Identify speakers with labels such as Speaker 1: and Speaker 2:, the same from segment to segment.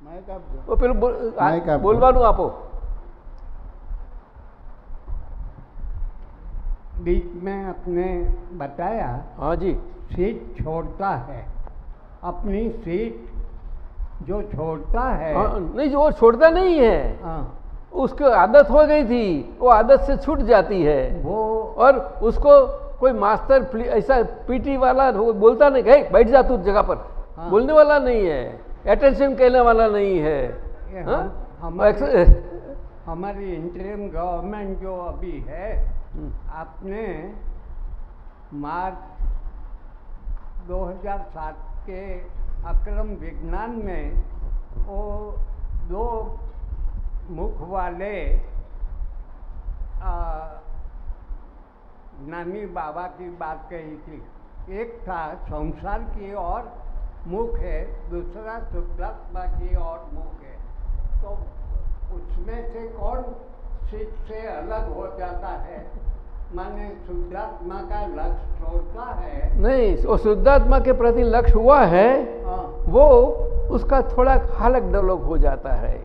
Speaker 1: Mike આપજો
Speaker 2: ઓ પેલું બોલ- આ
Speaker 1: માઇક આપો.
Speaker 2: બોલવાનું આપો
Speaker 3: बीच में आपने बताया
Speaker 2: हाँ जी
Speaker 3: सीट छोड़ता है अपनी सीट जो छोड़ता है
Speaker 2: हाँ, नहीं जो वो छोड़ता नहीं है
Speaker 3: हाँ,
Speaker 2: उसको आदत हो गई थी वो आदत से छूट जाती है
Speaker 3: वो
Speaker 2: और उसको कोई मास्टर प्ली- ऐसा पीटी वाला वो बोलता नहीं "हे, बैठ जा तू जगह पर
Speaker 3: हाँ।
Speaker 2: बोलने वाला नहीं है अटेंशन कहने वाला नहीं है। हाँ?
Speaker 3: हम- हमारी इंटरिम गवर्नमेंट जो अभी है
Speaker 2: हम्म,
Speaker 3: आपने मार्च 2007 के अक्रम विज्ञान में वो दो मुख वाले ज्ञानी बाबा की बात कही थी। एक था संसार की ओर मुख है दूसरा शुद्धात्मा की ओर मुख है। तो उसमें से कौन सीट से अलग हो जाता है? माने शुद्धात्मा का लक्ष्य छोड़ता है।
Speaker 2: नहीं वो शुद्धात्मा के प्रति लक्ष्य हुआ है
Speaker 3: हाँ,
Speaker 2: वो उसका थोड़ा हालक डलोक हो जाता है।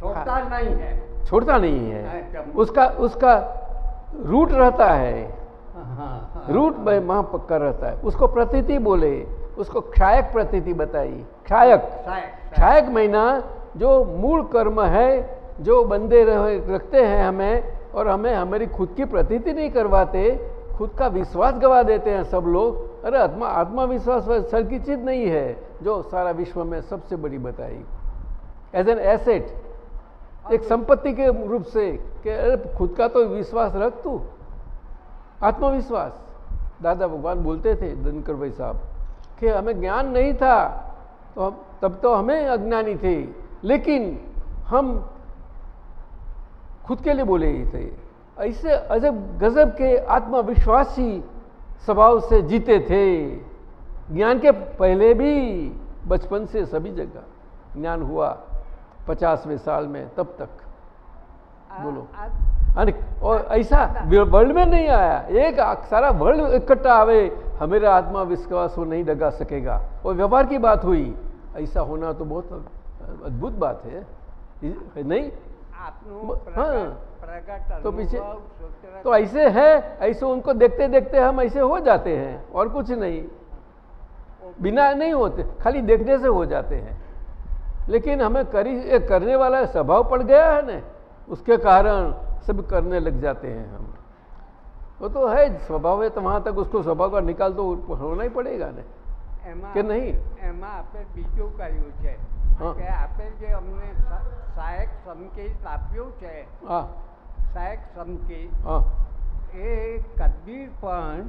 Speaker 3: छोड़ता नहीं है।
Speaker 2: छोड़ता नहीं है।
Speaker 3: अच्छा।
Speaker 2: उसका उसका रूट रहता है।
Speaker 3: हाँ, हाँ,
Speaker 2: रूट में वहाँ पक्का रहता है। उसको प्रतीति बोले। उसको क्षायक प्रतीति बताई। क्षायक। क्षायक महीना जो मूल कर्म है जो बंदे रहे रखते हैं हमें और हमें हमारी खुद की प्रतीति नहीं करवाते खुद का विश्वास गवा देते हैं सब लोग। अरे आत्मा आत्मविश्वास सर की चीज़ नहीं है जो सारा विश्व में सबसे बड़ी बताई। एज एन एसेट एक संपत्ति के रूप से कि अरे खुद का तो विश्वास रख तू। आत्मविश्वास। दादा भगवान बोलते थे दिनकर भाई साहब कि हमें ज्ञान नहीं था तो हम तब तो हमें अज्ञानी थे। लेकिन हम खुद के लिए बोले ही थे। ऐसे अजब गजब के आत्मविश्वासी स्वभाव से जीते थे। ज्ञान के पहले भी बचपन से सभी जगह ज्ञान हुआ पचासवें साल में तब तक।
Speaker 3: आ-
Speaker 2: बोलो।
Speaker 3: आ-
Speaker 2: और ऐसा वर्ल्ड में नहीं आया। एक सारा वर्ल्ड इकट्ठा आवे हमेरा आत्मा विश्वास वो नहीं लगा सकेगा। और व्यवहार की बात हुई। ऐसा होना तो बहुत अद्भुत बात है। नहीं? हाँ। तो पीछे तो ऐसे है ऐसे उनको देखते देखते हम ऐसे हो जाते हैं और कुछ नहीं। बिना नहीं होते खाली देखने से हो जाते हैं। लेकिन हमें करी करने वाला स्वभाव पड़ गया है ना। उसके कारण सब करने लग जाते हैं हम वो तो है स्वभाव है तो वहाँ तक उसको स्वभाव का निकाल तो होना ही पड़ेगा ना
Speaker 3: એમાં
Speaker 2: કે નહીં?
Speaker 3: એમાં આપણે બીજું કર્યું છે
Speaker 2: હા.
Speaker 3: કે આપણે જે અમને સ- સહાયક સંકેત આપ્યું છે
Speaker 2: हाँ
Speaker 3: સહાયક સંકેત
Speaker 2: हाँ
Speaker 3: એ કદી પણ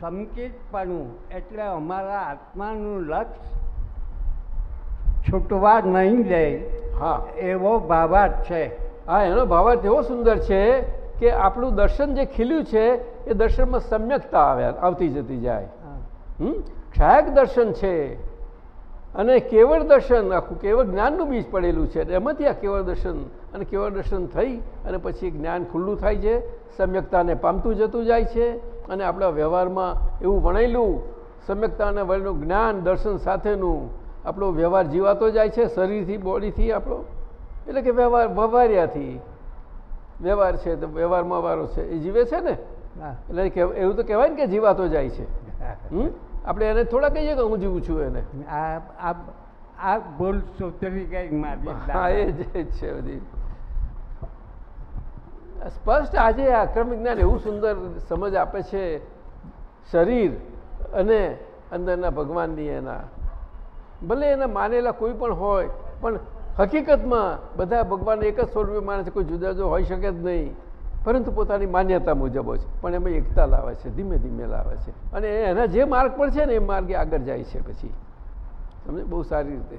Speaker 3: સંકેતપણું એટલે અમારા આત્માનું લક્ષ્ય છૂટવા નહીં દે
Speaker 2: हाँ
Speaker 3: એવો ભાવાર્થ છે
Speaker 2: હા એનો ભાવાર્થ એવો સુંદર છે કે આપણું દર્શન જે ખીલ્યું છે એ દર્શનમાં સમ્યકતા આવ્યા આવતી જતી જાય. હમ? ક્ષાયક દર્શન છે અને કેવળ દર્શન આખું કેવળ જ્ઞાનનું બીજ પડેલું છે એમાંથી આ કેવળ દર્શન અને કેવળ દર્શન થઈ અને પછી જ્ઞાન ખુલ્લું થાય છે સમ્યકતાને પામતું જતું જાય છે અને આપણા વ્યવહારમાં એવું વણાયેલું સમ્યકતાને વળેલું જ્ઞાન દર્શન સાથેનું આપણો વ્યવહાર જીવાતો જાય છે શરીરથી બોડીથી આપણો. એટલે કે વ્યવહાર વ્યવહાર્યાથી વ્યવહાર છે તો વ્યવહારમાં વારો છે. એ જીવે છે ને. એટલે કે એવું તો કહેવાય ને કે જીવાતો જાય છે. હમ? આપણે એને થોડા કહીએ કે હું જીવું છું એને.
Speaker 3: આ સુધરી ગઈ મારી
Speaker 2: હા એ જ છે બધી. સ્પષ્ટ આજે આ અક્રમ વિજ્ઞાન એવું સુંદર સમજ આપે છે શરીર અને અંદરના ભગવાનની એના. ભલે એના માનેલા કોઈ પણ હોય પણ હકીકતમાં બધા ભગવાન એક જ સ્વરૂપે માને છે, કોઈ જુદા જુદા હોઈ શકે જ નહીં. પરંતુ પોતાની માન્યતા મુજબ છે પણ એમાં એકતા લાવે છે, ધીમે ધીમે લાવે છે. અને એના જે માર્ગ પર છે ને, એ માર્ગે આગળ જાય છે પછી. તમને બહુ સારી રીતે.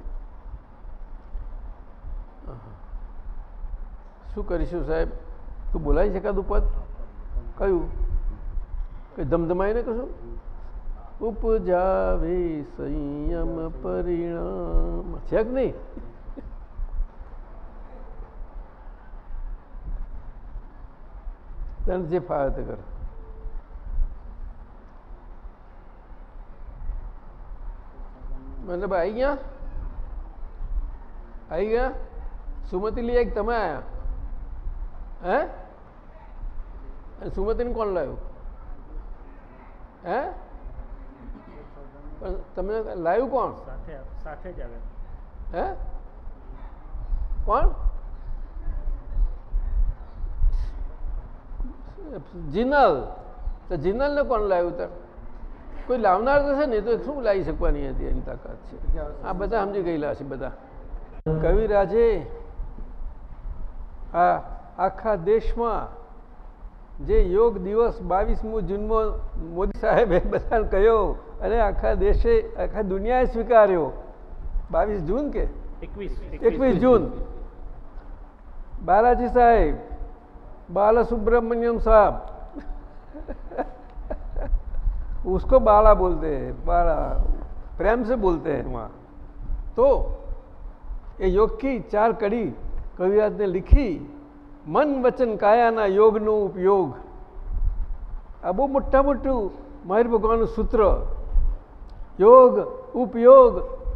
Speaker 2: શું કરીશું સાહેબ? તું બોલાવી શકાતું પદ કયું? કે ધમધમાઈને કશું? ઉપજાવે સંયમ પરિણામ. છે કે નહીં? તને જે ફાવે તે કર મતલબ આવી ગયા આવી ગયા સુમતિ લઈ આવી કે તમે આવ્યા હે અને સુમતિને કોણ લાવ્યું હે પણ તમે લાવ્યું કોણ
Speaker 1: સાથે સાથે જ આવે
Speaker 2: હે કોણ જિનલ. તો જિનલને કોણ લાવ્યું તર? કોઈ લાવનાર તો છે ને તો શું લાવી શકવાની હતી એની તાકાત છે? આ બધા સમજી ગયેલા છે બધા. કવિરાજે આ આખા દેશમાં જે યોગ દિવસ બાવીસમો જૂનમો મોદી સાહેબે બધાને કહ્યો અને આખા દેશે આખા દુનિયાએ સ્વીકાર્યો. બાવીસ જૂન કે?
Speaker 1: એકવીસ.
Speaker 2: એકવીસ જૂન. બાલાજી સાહેબ बाला सुब्रमण्यम साहब उसको बाला बोलते हैं बाला प्रेम से बोलते हैं वहाँ तो ये योग की चार कड़ी कविराज ने लिखी મન વચન કાયાના યોગનો ઉપયોગ આ બહુ મોટા મોટું મહેર ભગવાનનું સૂત્ર યોગ ઉપયોગ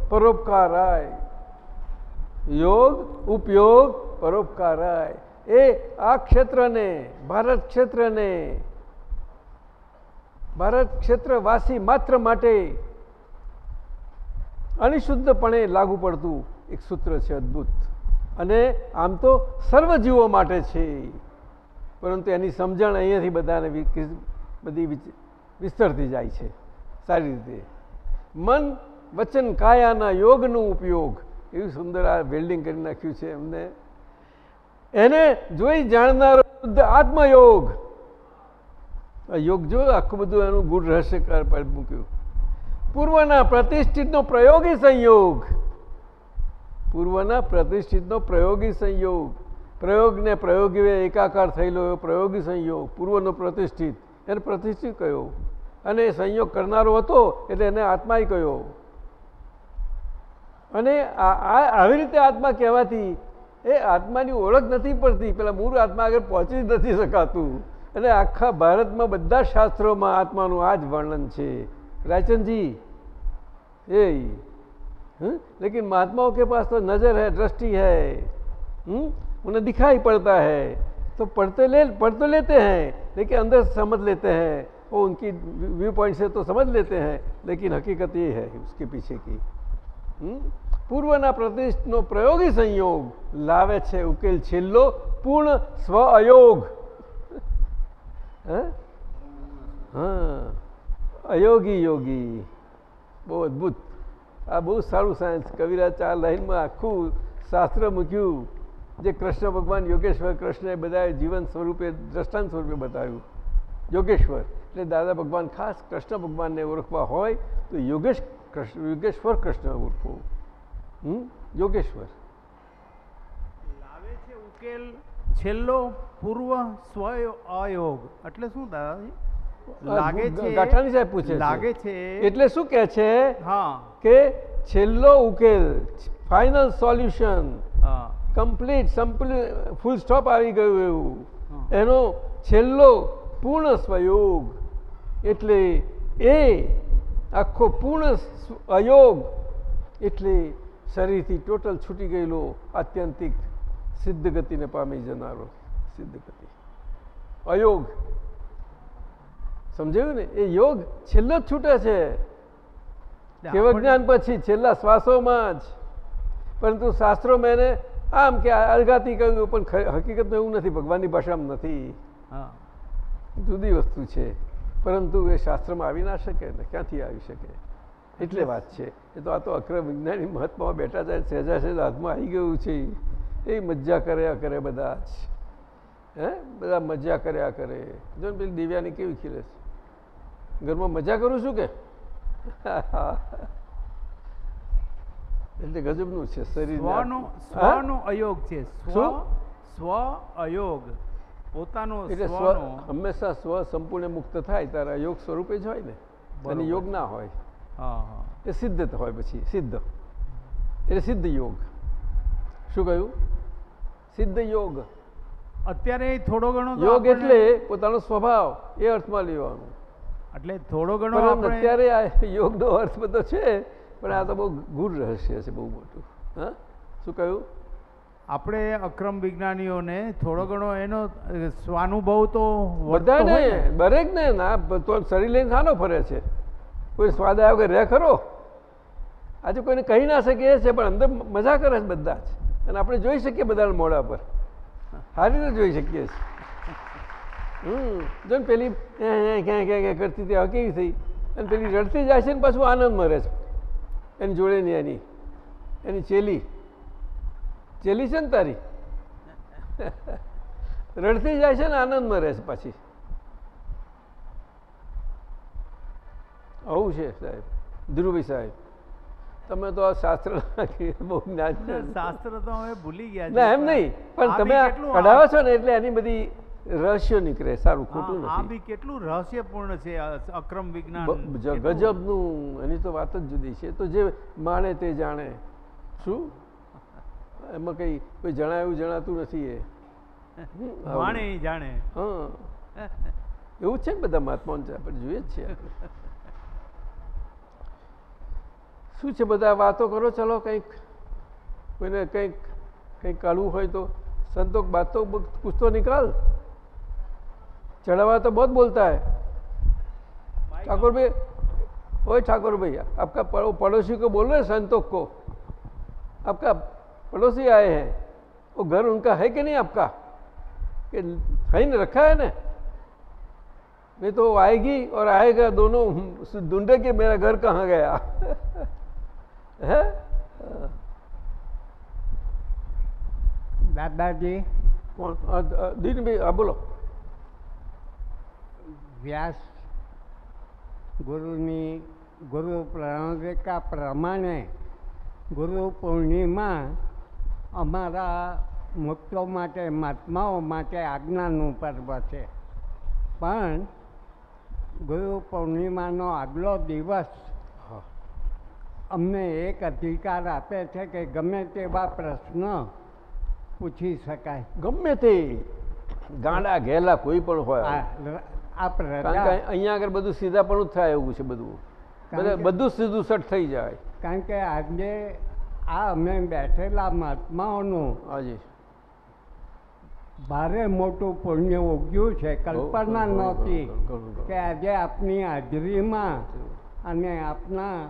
Speaker 2: પરોપકારાય યોગ ઉપયોગ પરોપકારાય એ આ ક્ષેત્રને, ભારત ક્ષેત્રને, ભારત ક્ષેત્રવાસી માત્ર માટે અનિશુદ્ધપણે લાગુ પડતું એક સૂત્ર છે અદ્ભુત. અને આમ તો સર્વ જીવો માટે છે. પરંતુ એની સમજણ અહીંયાથી બધાને બધી વિસ્તરતી જાય છે. સારી રીતે. મન વચન કાયાના યોગનો ઉપયોગ. એવું સુંદર આ વેલ્ડિંગ કરી નાખ્યું છે એમને. એને જોઈ જાણનારો શુદ્ધ આત્મયોગ. યોગ જો આખું બધું એનું ગુણ રહસ્યકાર પર મૂક્યું. પૂર્વના પ્રતિષ્ઠિતનો પ્રયોગી સંયોગ. પૂર્વના પ્રતિષ્ઠિતનો પ્રયોગી સંયોગ. પ્રયોગને પ્રયોગી એકાકાર થયેલો એવો પ્રયોગી સંયોગ. પૂર્વનો પ્રતિષ્ઠિત. એને પ્રતિષ્ઠિત કયો? અને એ સંયોગ કરનારો હતો એટલે એને આત્માય કયો? અને આવી રીતે આત્મા કહેવાથી એ આત્માની ઓળખ નથી પડતી પેલા મૂળ આત્મા આગળ પહોંચી જ નથી શકાતું અને આખા ભારતમાં બધા શાસ્ત્રોમાં આત્માનું આ જ વર્ણન છે रायचंद जी ये हम्म? लेकिन महात्माओं के पास तो नज़र है दृष्टि है हम्म? उन्हें दिखाई पड़ता है तो पढ़ते ले पढ़ तो लेते हैं लेकिन अंदर से समझ लेते हैं वो उनकी व्यू पॉइंट से तो समझ लेते हैं लेकिन हकीकत ये है उसके पीछे की હમ? પૂર્વના પ્રતિષ્ઠનો પ્રયોગી સંયોગ લાવે છે ઉકેલ છેલ્લો પૂર્ણ સ્વ અયોગ. હે? અયોગી યોગી. બહુ અદ્ભુત. આ બહુ સારું સાયન્સ. કવિરાજ ચાર લાઈનમાં આખું શાસ્ત્ર મૂક્યું. જે કૃષ્ણ ભગવાન યોગેશ્વર કૃષ્ણએ બધાએ જીવન સ્વરૂપે, દ્રષ્ટાંત સ્વરૂપે બતાવ્યું. યોગેશ્વર. એટલે દાદા ભગવાન ખાસ કૃષ્ણ ભગવાનને ઓળખવા હોય તો યોગેશ કૃષ્ણ યોગેશ્વર કૃષ્ણ ઉર્ફો. હમ? યોગેશ્વર.
Speaker 1: લાવે છે ઉકેલ છેલ્લો પૂર્વ સ્વ અયોગ એટલે શું દાદાજી? લાગે છે
Speaker 2: ગાંઠાણી સાહેબ પૂછે
Speaker 1: લાગે છે
Speaker 2: એટલે શું કહે છે?
Speaker 1: હા.
Speaker 2: કે છેલ્લો ઉકેલ final
Speaker 1: solution
Speaker 2: complete full stop આવી ગયું એવું. એનો છેલ્લો પૂર્ણ સ્વયોગ. એટલે એ આખો પૂર્ણ અયોગ એટલે શરીરથી ટોટલ છૂટી ગયેલો આત્યંતિક સિદ્ધ ગતિને પામી જનારો સિદ્ધ ગતિ અયોગ. સમજાયું ને? એ યોગ છેલ્લો જ છૂટે છે. કેવ જ્ઞાન પછી છેલ્લા શ્વાસોમાં જ. પરંતુ શાસ્ત્રોમાં એને આમ કે અલગાથી કહ્યું પણ હકીકતમાં એવું નથી ભગવાનની ભાષામાં નથી. જુદી વસ્તુ છે. પરંતુ એ શાસ્ત્રમાં આવી ના શકે ને ક્યાંથી આવી શકે? એટલે વાત છે. એ તો આ તો અક્ર વિજ્ઞાની મહાત્મામાં બેઠા જાય સહેજા સહેજ હાથમાં આવી ગયું છે. એ મજા કર્યા કરે બધા જ. હે? બધા મજા કર્યા કરે. જો ને પેલી દિવ્યાની કેવી ખીલે છે ઘરમાં મજા કરું છું કે? એટલે ગજબનું છે શરીર
Speaker 1: સ્વનો સ્વનો અયોગ છે. સ્વ સ્વ અયોગ. પોતાનો
Speaker 2: એટલે સ્વ હંમેશા સ્વ સંપૂર્ણ મુક્ત થાય ત્યારે યોગ સ્વરૂપે જ હોય ને. અને યોગ ના હોય. એ સિદ્ધ હોય પછી સિદ્ધ. એટલે સિદ્ધ યોગ. શું કહ્યું? સિદ્ધ યોગ.
Speaker 1: અત્યારે થોડો ઘણો
Speaker 2: યોગ એટલે પોતાનો સ્વભાવ એ અર્થમાં લેવાનો.
Speaker 1: એટલે થોડો ઘણો
Speaker 2: અત્યારે આ યોગનો અર્થ બધો છે પણ આ તો બહુ ગુર રહસ્ય છે બહુ મોટું. હા? શું કહ્યું?
Speaker 1: આપણે અક્રમ વિજ્ઞાનીઓને થોડો ઘણો એનો સ્વાનુભવ તો
Speaker 2: બધાને
Speaker 1: દરેકને
Speaker 2: દરેક ને તો શરીર લઈને શાનો ફરે છે. કોઈ સ્વાદ આવ્યો કે રહે ખરો? આજે કોઈને કહી ના શકીએ છે પણ અંદર મજા કરે છે બધા જ. અને આપણે જોઈ શકીએ બધાના મોઢા પર. સારી રીતે જોઈ શકીએ છીએ. હમ જો ને પેલી ક્યાં ક્યાં ક્યાં કરતી હતી હવે કેવી થઈ? અને પેલી રડતી જાય છે ને પાછું આનંદ મરે છે. એની જોડે ની એની એની ચેલી. ચેલી છે ને તારી? રડતી જાય છે ને આનંદમાં રહે છે પાછી. આવું છે સાહેબ ધ્રુવી સાહેબ. તમે તો આ શાસ્ત્ર બહુ જ્ઞાન
Speaker 1: શાસ્ત્ર તો હવે ભૂલી ગયા
Speaker 2: ના એમ નહીં પણ તમે કઢાવો છો ને એટલે એની બધી રહસ્ય નીકળે સારું ખોટું
Speaker 1: આ- આ
Speaker 2: નથી.
Speaker 1: બી કેટલું રહસ્યપૂર્ણ છે આ અક્રમ વિજ્ઞાન
Speaker 2: ગજબનું એની તો વાત જ જુદી છે. તો જે માણે તે જાણે શું? એમાં કઈ કોઈ જણાયું જણાતું નથી એ હમ, આવું.
Speaker 1: માણે ઈ જાણે
Speaker 2: હા એવું જ છે ને બધા મહાત્માઓ છે આપણે જોઈએ જ છીએ આપણે. શું છે બધા વાતો કરો ચલો કંઈક કોઈને કંઈક કંઈક કાઢવું હોય તો संतों की बात तो कुछ तो निकाल चढ़ा हुआ तो बहुत बोलता है ठाकुर भाई ओए ठाकुर भैया आपका पड़ो, पड़ोसी को बोल रहे हैं संतोष को आपका पड़ोसी आए हैं। वो घर उनका है कि नहीं आपका? कि है ना रखा है ना? तो आएगी और आएगा दोनों ढूंढे कि मेरा घर कहाँ गया? है? दादाजी दिन भी आप बोलो।
Speaker 3: व्यास गुरुनी गुरु प्रणवे का प्रमाण है। गुरु पूर्णिमा અમારા મુક્તો માટે મહાત્માઓ માટે આજ્ઞાનું પર્વ છે. પણ ગુરુ પૂર્ણિમાનો આગલો દિવસ અમને એક અધિકાર આપે છે કે ગમે તેવા પ્રશ્ન પૂછી શકાય.
Speaker 2: ગમે તે ગાંડા ઘેલા કોઈ પણ હોય. અહીંયા આગળ બધું સીધાપણું જ થાય એવું છે બધું. બધું સીધું સટ થઈ જાય.
Speaker 3: કારણ કે આજે આ અમે બેઠેલા મહાત્માઓનું
Speaker 2: હાજી.
Speaker 3: ભારે મોટું પુણ્ય ઉગ્યું છે કલ્પના નહોતી. કે આજે આપની હાજરીમાં અને આપના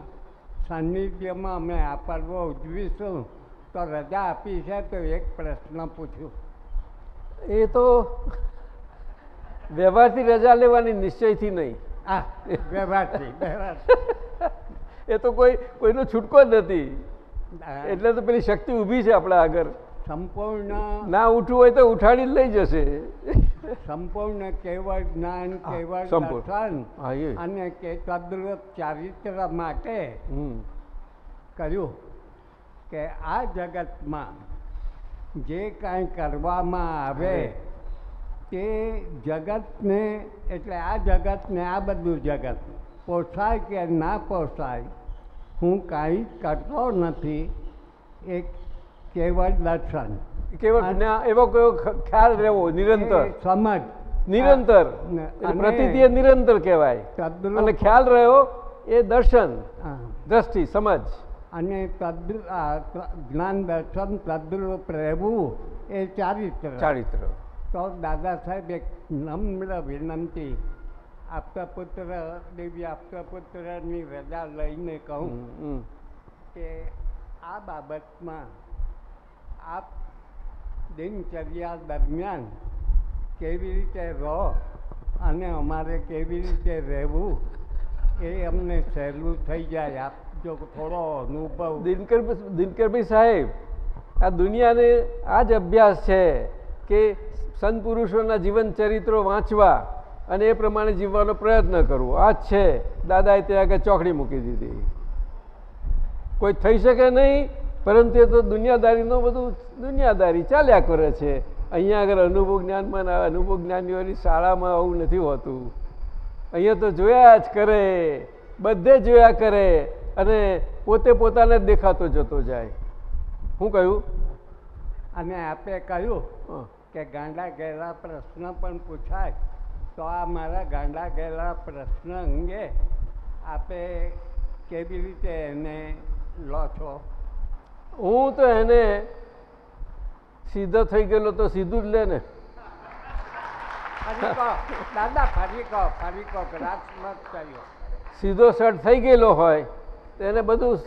Speaker 3: સાનિધ્યમાં અમે આ પર્વ ઉજવીશું. તો રજા આપી છે તો એક પ્રશ્ન પૂછ્યું
Speaker 2: એ તો વ્યવહારથી રજા લેવાની નિશ્ચયથી નહીં.
Speaker 3: આ વ્યવહારથી વ્યવહાર
Speaker 2: એ તો કોઈ કોઈનો છૂટકો જ નથી. એટલે તો પેલી શક્તિ ઊભી છે આપણા આગળ.
Speaker 3: સંપૂર્ણ
Speaker 2: ના ઉઠવું હોય તો ઉઠાડી જ લઈ જશે.
Speaker 3: સંપૂર્ણ કેવળ જ્ઞાન કેવળ. દર્શન અને કે તદ્દુરત ચારિત્ર માટે
Speaker 2: હમ.
Speaker 3: કહ્યું કે આ જગતમાં જે કાંઈ કરવામાં આવે તે જગતને એટલે આ જગતને આ બધું જગત પોસાય કે ના પોસાય હું કાંઈ કરતો નથી. એક કેવળ દર્શન
Speaker 2: કેવળ એવો ખ્યાલ રહેવો નિરંતર.
Speaker 3: એ સમજ.
Speaker 2: નિરંતર. એ નિરંતર કહેવાય. અને ખ્યાલ રહ્યો એ દર્શન. દ્રષ્ટિ સમજ.
Speaker 3: અને તદ્ર જ્ઞાન દર્શન તદ્રુપ રહેવું એ ચારિત્ર.
Speaker 2: ચારિત્ર.
Speaker 3: તો દાદા સાહેબ એક નમ્ર વિનંતી આપતા પુત્ર દેવી આપતા પુત્રની રજા લઈને કહું. કે આ બાબતમાં આપ દિનચર્યા દરમિયાન કેવી રીતે રહો અને અમારે કેવી રીતે રહેવું એ અમને સહેલું થઈ જાય આપ જો થોડો અનુભવ
Speaker 2: દિનકર દિનકરભાઈ સાહેબ આ દુનિયાને આ જ અભ્યાસ છે કે સંત પુરુષોના જીવન ચરિત્રો વાંચવા અને એ પ્રમાણે જીવવાનો પ્રયત્ન કરવો. આ જ છે. દાદાએ ત્યાં આગળ ચોકડી મૂકી દીધી. કોઈ થઈ શકે નહીં પરંતુ એ તો દુનિયાદારીનો બધું દુનિયાદારી ચાલ્યા કરે છે. અહીંયા આગળ અનુભવ જ્ઞાનમાં અનુભવ જ્ઞાનીઓની શાળામાં આવું નથી હોતું. અહીંયા તો જોયા જ કરે બધે જોયા કરે અને પોતે પોતાને જ દેખાતો જતો જાય. શું કહ્યું?
Speaker 3: અને આપે કહ્યું. કે ગાંડા ગયેલા પ્રશ્ન પણ પૂછાય. તો આ મારા ગાંડા ગયેલા પ્રશ્ન અંગે આપે કેવી રીતે એને લો છો?
Speaker 2: હું તો એને સીધો થઈ ગયેલો તો સીધું જ લે ને.
Speaker 3: દાદા ફરી કહો ફરી કહો કર્યો.
Speaker 2: સીધો શર્ટ થઈ ગયેલો હોય તો એને બધું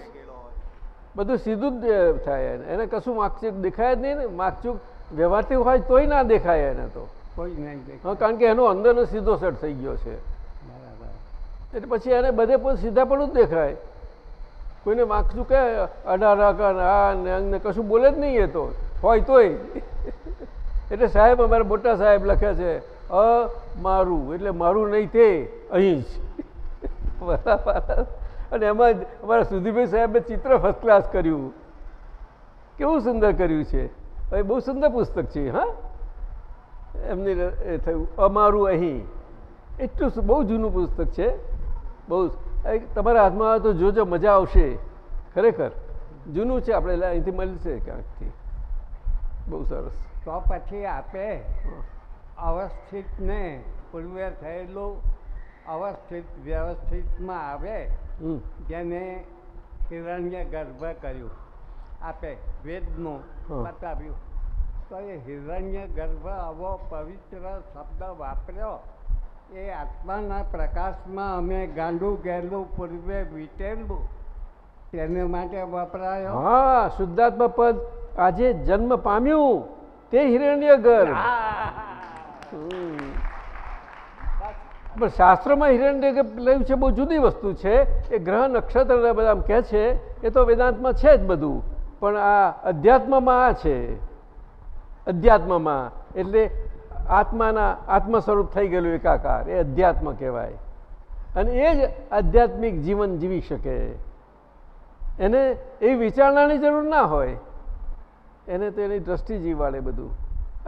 Speaker 2: બધું સીધું જ થાય એને. એને કશું માગચૂક દેખાય જ નહીં ને. માગચૂક વ્યવહારથી હોય તોય ના દેખાય એને તો.
Speaker 3: કોઈ નહીં
Speaker 2: હા કારણ કે એનો અંદરનો સીધો સેટ થઈ ગયો છે.
Speaker 3: બરાબર.
Speaker 2: એટલે પછી એને બધે પણ સીધા પણ જ દેખાય. કોઈને માગચું કે અઢાર અકર આ ને અંગ ને કશું બોલે જ નહીં એ તો. હોય તોય. એટલે સાહેબ અમારા મોટા સાહેબ લખે છે અ મારું. એટલે મારું નહીં તે અહીં જ. બરાબર. અને એમાં જ અમારા સુધીભાઈ સાહેબે ચિત્ર ફર્સ્ટ ક્લાસ કર્યું. કેવું સુંદર કર્યું છે. હવે બહુ સુંદર પુસ્તક છે હા? એમની એ થયું અમારું અહીં. એટલું બહુ જૂનું પુસ્તક છે. બહુ તમારા હાથમાં આવે તો જોજો મજા આવશે. ખરેખર. જૂનું છે આપણે અહીંથી મળશે ક્યાંકથી. બહુ સરસ.
Speaker 3: તો પછી આપે અવસ્થિતને પૂર્વે થયેલું અવસ્થિત વ્યવસ્થિતમાં આવે જેને હિરણ્ય ગર્ભ કર્યું. આપે વેદનું. બતાવ્યું. તો એ હિરણ્ય ગર્ભ આવો પવિત્ર શબ્દ વાપર્યો. એ આત્માના પ્રકાશમાં અમે ગાંડું ગયેલું પૂર્વે વીટેલું તેને માટે વપરાયો.
Speaker 2: હા શુદ્ધાત્મા પદ આજે જન્મ પામ્યું. તે હિરણ્ય ગર્ભ. પણ શાસ્ત્રમાં હિરણ્ય લેવું છે બહુ જુદી વસ્તુ છે. એ ગ્રહ નક્ષત્ર બધા કહે છે એ તો વેદાંતમાં છે જ બધું. પણ આ અધ્યાત્મમાં આ છે. અધ્યાત્મમાં. એટલે આત્માના આત્મ સ્વરૂપ થઈ ગયેલું એકાકાર. એ અધ્યાત્મ કહેવાય. અને એ જ આધ્યાત્મિક જીવન જીવી શકે. એને એ વિચારણાની જરૂર ના હોય. એને તો એની દ્રષ્ટિ જીવાડે બધું.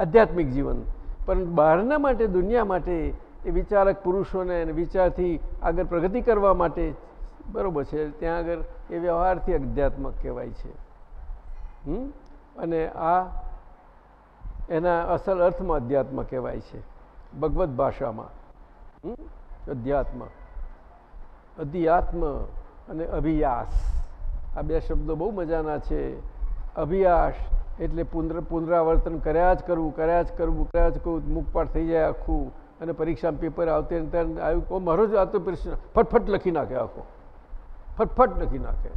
Speaker 2: આધ્યાત્મિક જીવન. પણ બહારના માટે, દુનિયા માટે, એ વિચારક પુરુષોને અને વિચારથી આગળ પ્રગતિ કરવા માટે બરાબર છે. ત્યાં આગળ એ વ્યવહારથી અધ્યાત્મક કહેવાય છે? અને આ એના અસલ અર્થમાં અધ્યાત્મ કહેવાય છે. ભગવદ્ ભાષામાં? અધ્યાત્મ. અધ્યાત્મ અને અભિયાસ. આ બે શબ્દો બહુ મજાના છે. અભિયાસ એટલે પુનર, પુનરાવર્તન કર્યા જ કરવું, કર્યા જ કરવું, કર્યા જ કરવું મુખપાઠ થઈ જાય આખું અને પરીક્ષામાં પેપર આવતે આવ્યું કહો મારો જ આવતો પ્રશ્ન. ફટફટ લખી નાખે આખો. ફટફટ લખી નાખે.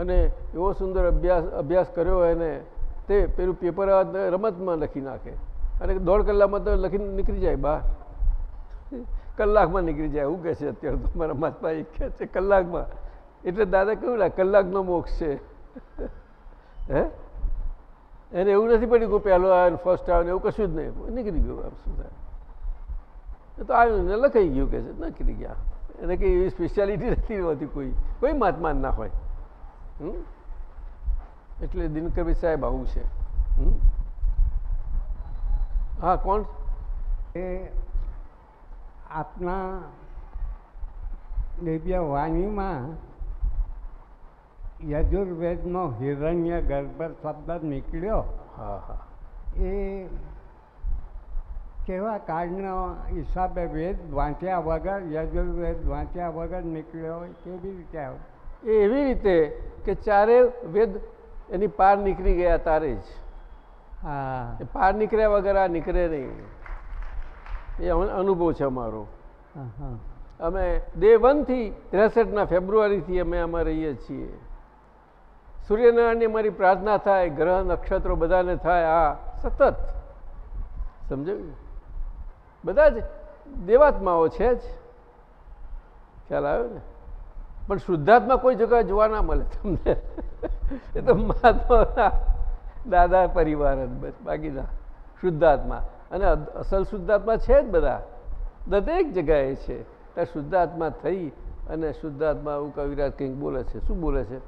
Speaker 2: અને એવો સુંદર અભ્યાસ અભ્યાસ કર્યો એને તે પેલું પેપર રમતમાં લખી નાખે. અને દોઢ કલાકમાં તો લખીને નીકળી જાય બહાર. કલાકમાં નીકળી જાય, એવું કહે છે અત્યારે તો મારા મહાત્મા એક કહે છે, કલાકમાં. એટલે દાદા કહ્યું ને કલાકનો મોક્ષ છે. હે? એને એવું નથી પડ્યું કે પહેલો આવે ને ફર્સ્ટ આવે ને એવું કશું જ નહીં. નીકળી ગયું આમ શું થાય એ તો આવ્યું ને લખાઈ ગયું કે છે નીકળી ગયા. એને કંઈ એવી સ્પેશિયાલિટી નથી હોતી કોઈ. કોઈ મહાત્મા ના હોય. હમ? એટલે દિનકરભાઈ સાહેબ આવું છે? હા કોણ?
Speaker 3: એ આપના દિવ્ય વાણીમાં યજુર્વેદનો હિરણ્ય ગર્ભ શબ્દ નીકળ્યો.
Speaker 2: હા હા.
Speaker 3: એ કેવા કાળનો હિસાબે વેદ વાંચ્યા વગર યજુર્વેદ વાંચ્યા વગર નીકળ્યો હોય કેવી રીતે આવે.
Speaker 2: એ એવી રીતે કે ચારે વેદ એની પાર નીકળી ગયા તારે જ.
Speaker 3: હા.
Speaker 2: એ પાર નીકળ્યા વગર આ નીકળે નહીં. એ અનુ- અનુભવ છે અમારો.
Speaker 3: હા, હા.
Speaker 2: અમે ડે વનથી ત્રેસઠના ફેબ્રુઆરીથી અમે આમાં રહીએ છીએ. સૂર્યનારાયણની અમારી પ્રાર્થના થાય ગ્રહ નક્ષત્રો બધાને થાય આ સતત. સમજાયું? બધા જ દેવાત્માઓ છે જ. ખ્યાલ આવ્યો ને? પણ શુદ્ધાત્મા કોઈ જગ્યાએ જોવા ના મળે તમને. એ તો મહાત્માના દાદા પરિવાર જ બસ બાકીના શુદ્ધાત્મા. અને અસલ શુદ્ધાત્મા છે જ બધા. દરેક જગ્યાએ છે. ત્યાં શુદ્ધાત્મા થઈ અને શુદ્ધાત્મા એવું કવિરાજ કંઈક બોલે છે. શું બોલે છે?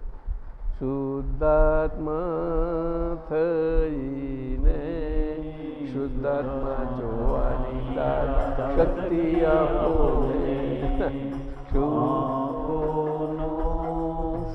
Speaker 2: શુદ્ધાત્મા થઈને શુદ્ધાત્મા જોવાની શક્તિ આપો ને.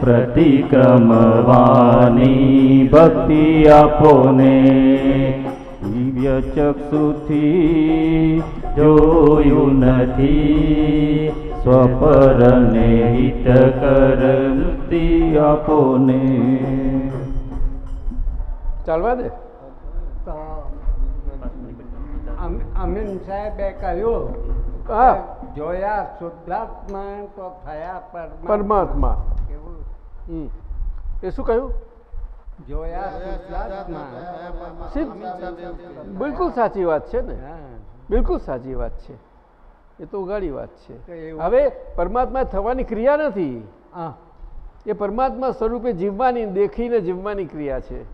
Speaker 4: છોટી નજર ત્યાં ઉઠે રાગ દ્રેસી પાલકી નજરો ના ઉતરે ઝેર પ્રતિક્રમવાની ભક્તિ આપોને દિવ્ય ચક્ષુથી જોયું નથી સ્વપરને હિત કર મુક્તિ આપોને
Speaker 2: ચાલવા દે
Speaker 3: તો અમ- અમીન સાહેબે કહ્યું
Speaker 2: હા.
Speaker 3: કે જોયા શુદ્ધાત્મા તો થયા પરમાત્મા
Speaker 2: પરમાત્મા
Speaker 3: એવું
Speaker 2: હમ. એ શું કહ્યું?
Speaker 3: જોયા
Speaker 2: બિલકુલ સાચી વાત છે ને.
Speaker 3: હા.
Speaker 2: બિલકુલ સાચી વાત છે. એ તો ઉગાડી વાત છે. હવે પરમાત્મા થવાની ક્રિયા નથી.
Speaker 3: હા.
Speaker 2: એ પરમાત્મા સ્વરૂપે જીવવાની દેખીને જીવવાની ક્રિયા છે.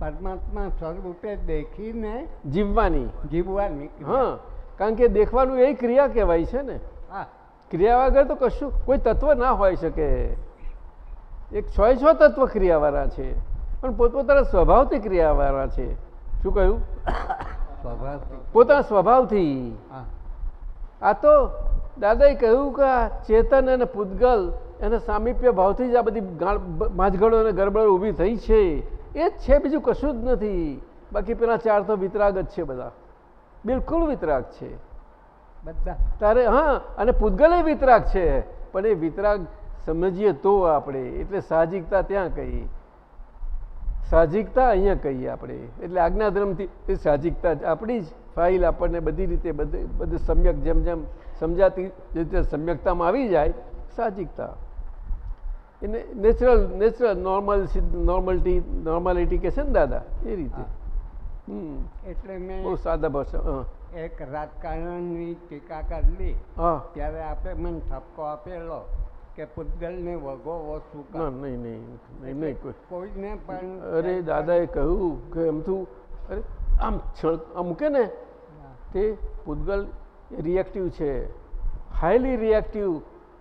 Speaker 3: પરમાત્મા સ્વરૂપે દેખીને
Speaker 2: જીવવાની.
Speaker 3: જીવવાની
Speaker 2: હા. કારણ કે દેખવાનું એ ક્રિયા કહેવાય છે ને.
Speaker 3: હા.
Speaker 2: ક્રિયા વગર તો કશું કોઈ તત્વ ના હોઈ શકે. એક છ છ તત્વ ક્રિયાવાળા છે. પણ પોતપોતાના સ્વભાવથી ક્રિયાવાળા છે. શું કહ્યું? પોતાના સ્વભાવથી. આ તો દાદાએ કહ્યું કે ચેતન અને પૂતગલ એના સામીપ્ય ભાવથી જ આ બધી ગાળ- અને ગરબડો ઊભી થઈ છે. એ જ છે બીજું કશું જ નથી. બાકી પેલા ચાર તો વિતરાગ જ છે બધા. બિલકુલ વિતરાગ છે.
Speaker 3: બધા.
Speaker 2: તારે હા અને પૂતગલે વિતરાગ છે. પણ એ વિતરાગ સમજીએ તો આપણે એટલે સાહજિકતા ત્યાં કહી સાહજિકતા અહીંયા કહીએ આપણે. એટલે આજ્ઞાધર્મથી એ સાહજિકતા આપણી જ ફાઇલ આપણને બધી રીતે બધે બધું સમ્યક જેમ જેમ સમજાતી જે રીતે સમ્યકતામાં આવી જાય સાહજિકતા. એને natural natural normal normality normality કે છે ને દાદા એ રીતે.
Speaker 3: એટલે મેં
Speaker 2: બહુ સાદા ભાષા
Speaker 3: એક રાજકારણની ટીકા કરી
Speaker 2: હા.
Speaker 3: ત્યારે આપણે મને ઠપકો આપેલો. કે પૂતગલને વગોવો શું
Speaker 2: ના? નહીં નહીં નહીં કોઈ
Speaker 3: કોઈને પણ
Speaker 2: અરે દાદાએ કહ્યું કે એમ તું અરે આમ છળ મૂકે ને તે પૂતગલ રિએક્ટિવ છે હાઈલી રિએક્ટિવ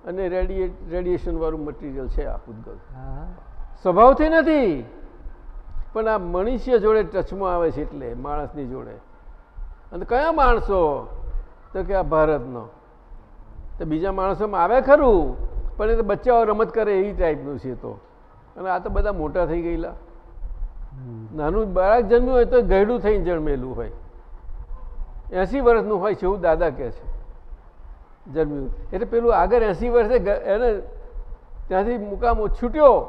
Speaker 2: અને રેડિયે રેડિયેશનવાળું મટીરિયલ છે આ પૂતગલ. સ્વભાવથી નથી પણ આ મનુષ્ય જોડે ટચમાં આવે છે એટલે માણસની જોડે. અને કયા માણસો? તો કે આ ભારતનો. તો બીજા માણસોમાં આવે ખરું પણ એ તો બચ્ચાઓ રમત કરે એ ટાઈપનું છે તો. અને આ તો બધા મોટા થઈ ગયેલા. નાનું બાળક જન્મ્યું હોય તો ગયડું થઈને જન્મેલું હોય. એંસી વર્ષનું હોય છે એવું દાદા કહે છે. જન્મ્યું. એટલે પેલું આગળ એંસી વર્ષે એને ત્યાંથી મુકામ છૂટ્યો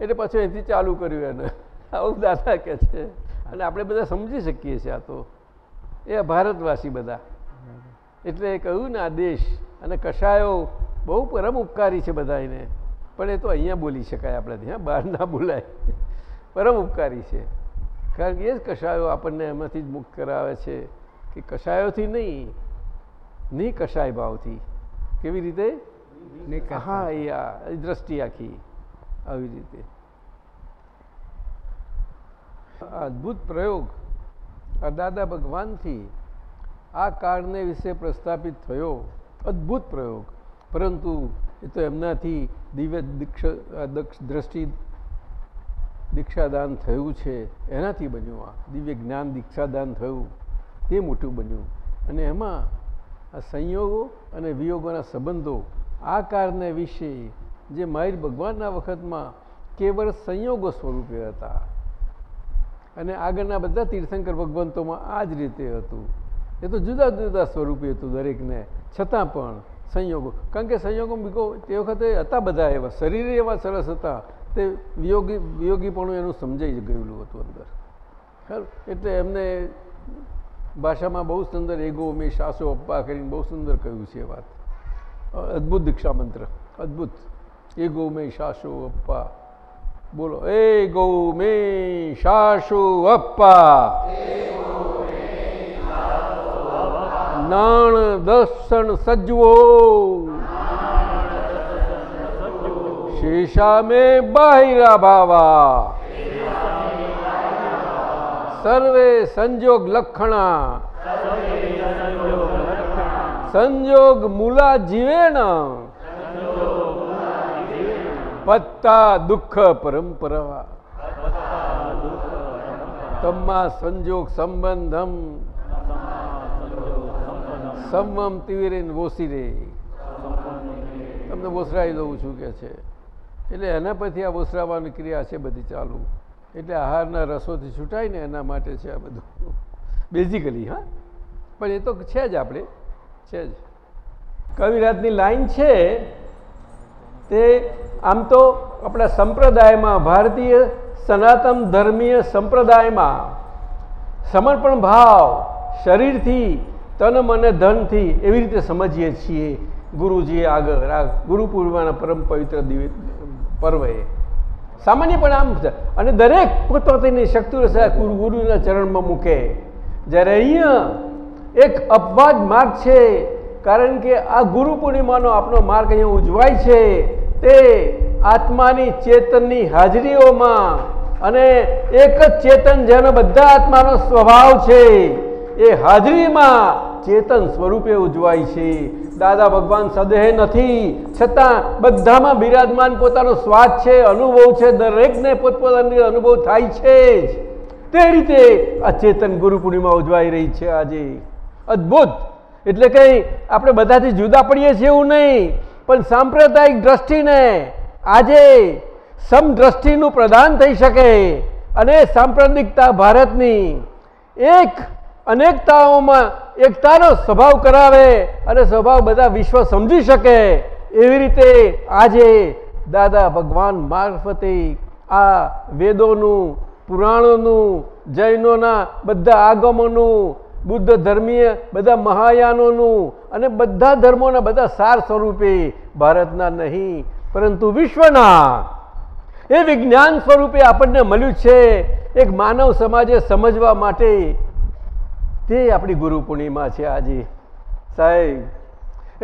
Speaker 2: એટલે પછી અહીંથી ચાલુ કર્યું એને. આવું દાદા કહે છે. અને આપણે બધા સમજી શકીએ છીએ આ તો. એ ભારતવાસી બધા. એટલે કહ્યું ને આ દેશ અને કશાયો બહુ પરમ ઉપકારી છે બધા એને પણ એ તો અહીંયા બોલી શકાય આપણાથી હા બહાર ના બોલાય. પરમ ઉપકારી છે. કારણ કે એ જ કશાયો આપણને એમાંથી જ મુક્ત કરાવે છે કે કશાયોથી નહીં નહીં કશાય ભાવથી કેવી રીતે. હા એ આ દ્રષ્ટિ આખી આવી રીતે. અદ્ભુત પ્રયોગ આ દાદા ભગવાનથી આ કાળને વિશે પ્રસ્થાપિત થયો. અદ્ભુત પ્રયોગ. પરંતુ એ તો એમનાથી દિવ્ય દીક્ષ દ્રષ્ટિ દીક્ષાદાન થયું છે, એનાથી બન્યું આ. દિવ્ય જ્ઞાન દીક્ષાદાન થયું, તે મોટું બન્યું. અને એમાં આ સંયોગો અને વિયોગોના સંબંધો આ કારને વિશે જે માહિર ભગવાનના વખતમાં કેવળ સંયોગો સ્વરૂપે હતા. અને આગળના બધા તીર્થંકર ભગવંતોમાં આ જ રીતે હતું. એ તો જુદા જુદા સ્વરૂપે હતું દરેકને. છતાં પણ સંયોગો. કારણ કે સંયોગો બીકો તે વખતે હતા બધા એવા. શરીરે એવા સરસ હતા. તે વિયોગી, વિયોગીપણું એનું સમજાઈ ગયેલું હતું અંદર. ખરું? એટલે એમને ભાષામાં બહુ સુંદર એગો મેં શાસો અપ્પા કરીને બહુ સુંદર કહ્યું છે એ વાત. અદ્ભુત દીક્ષા મંત્ર. અદ્ભુત. એગો મેં શાસો અપ્પા. બોલો. એ ગૌ મે સાસુ, અપ્પા. નાણ દર્શન સજવો શેષા મે બાહિરા ભાવા. સર્વે સંજોગ લક્ષણા સંજોગ મૂલા જીવેણ. પત્તા દુઃખ પરંપરા. તમા સંજોગ સંબંધમ. સમમ તિવેરેન વોસીરે. તમને વોસરાઈ દઉં છું કે છે. એટલે એના પરથી આ વોસરાવાની ક્રિયા છે બધી ચાલુ. એટલે આહારના રસોથી છૂટાય ને એના માટે છે આ બધું. બેઝિકલી હા. પણ એ તો છે જ આપણે. છે જ. કવિરાજની લાઈન છે તે આમ તો આપણા સંપ્રદાયમાં ભારતીય સનાતન ધર્મીય સંપ્રદાયમાં સમર્પણ ભાવ શરીરથી તન મને ધનથી એવી રીતે સમજીએ છીએ ગુરુજી આગળ આ ગુરુ પૂર્ણિમાના પરમ પવિત્ર દિવ પર્વે સામાન્ય પણ આમ છે અને દરેક પોતપોતાની શક્તિ ગુરુ ગુરુના ચરણમાં મૂકે. જ્યારે અહીંયા એક અપવાદ માર્ગ છે, કારણ કે આ ગુરુ પૂર્ણિમાનો આપણો માર્ગ અહીંયા ઉજવાય છે, તે આત્માની ચેતનની હાજરીઓમાં અને એક જ ચેતન જેનો બધા આત્માનો સ્વભાવ છે. એ હાજરીમાં ચેતન સ્વરૂપે ઉજવાય છે. દાદા ભગવાન સદેહ નથી, છતાં બધામાં બિરાજમાન પોતાનો સ્વાદ છે, અનુભવ છે, દરેકને પોતપોતાની અનુભવ થાય છે જ. તે રીતે આ ચેતન ગુરુ પૂર્ણિમા ઉજવાઈ રહી છે આજે. અદ્ભુત. એટલે કંઈ આપણે બધાથી જુદા પડીએ છીએ એવું નહીં, પણ સાંપ્રદાયિક દ્રષ્ટિને આજે સમદ્રષ્ટિનું પ્રદાન થઈ શકે અને સાંપ્રદાયિકતા ભારતની એક અનેકતાઓમાં એકતાનો સ્વભાવ કરાવે અને સ્વભાવ બધા વિશ્વ સમજી શકે. એવી રીતે આજે દાદા ભગવાન મારફતે આ વેદોનું, પુરાણોનું, જૈનોના બધા આગમોનું, બુદ્ધ ધર્મીય બધા મહાયાનોનું અને બધા ધર્મોના બધા સાર સ્વરૂપે ભારતના નહીં, પરંતુ વિશ્વના. એ વિજ્ઞાન સ્વરૂપે આપણને મળ્યું છે. એક માનવ સમાજે સમજવા માટે તે આપણી ગુરુ પૂર્ણિમા છે આજે. સાહેબ,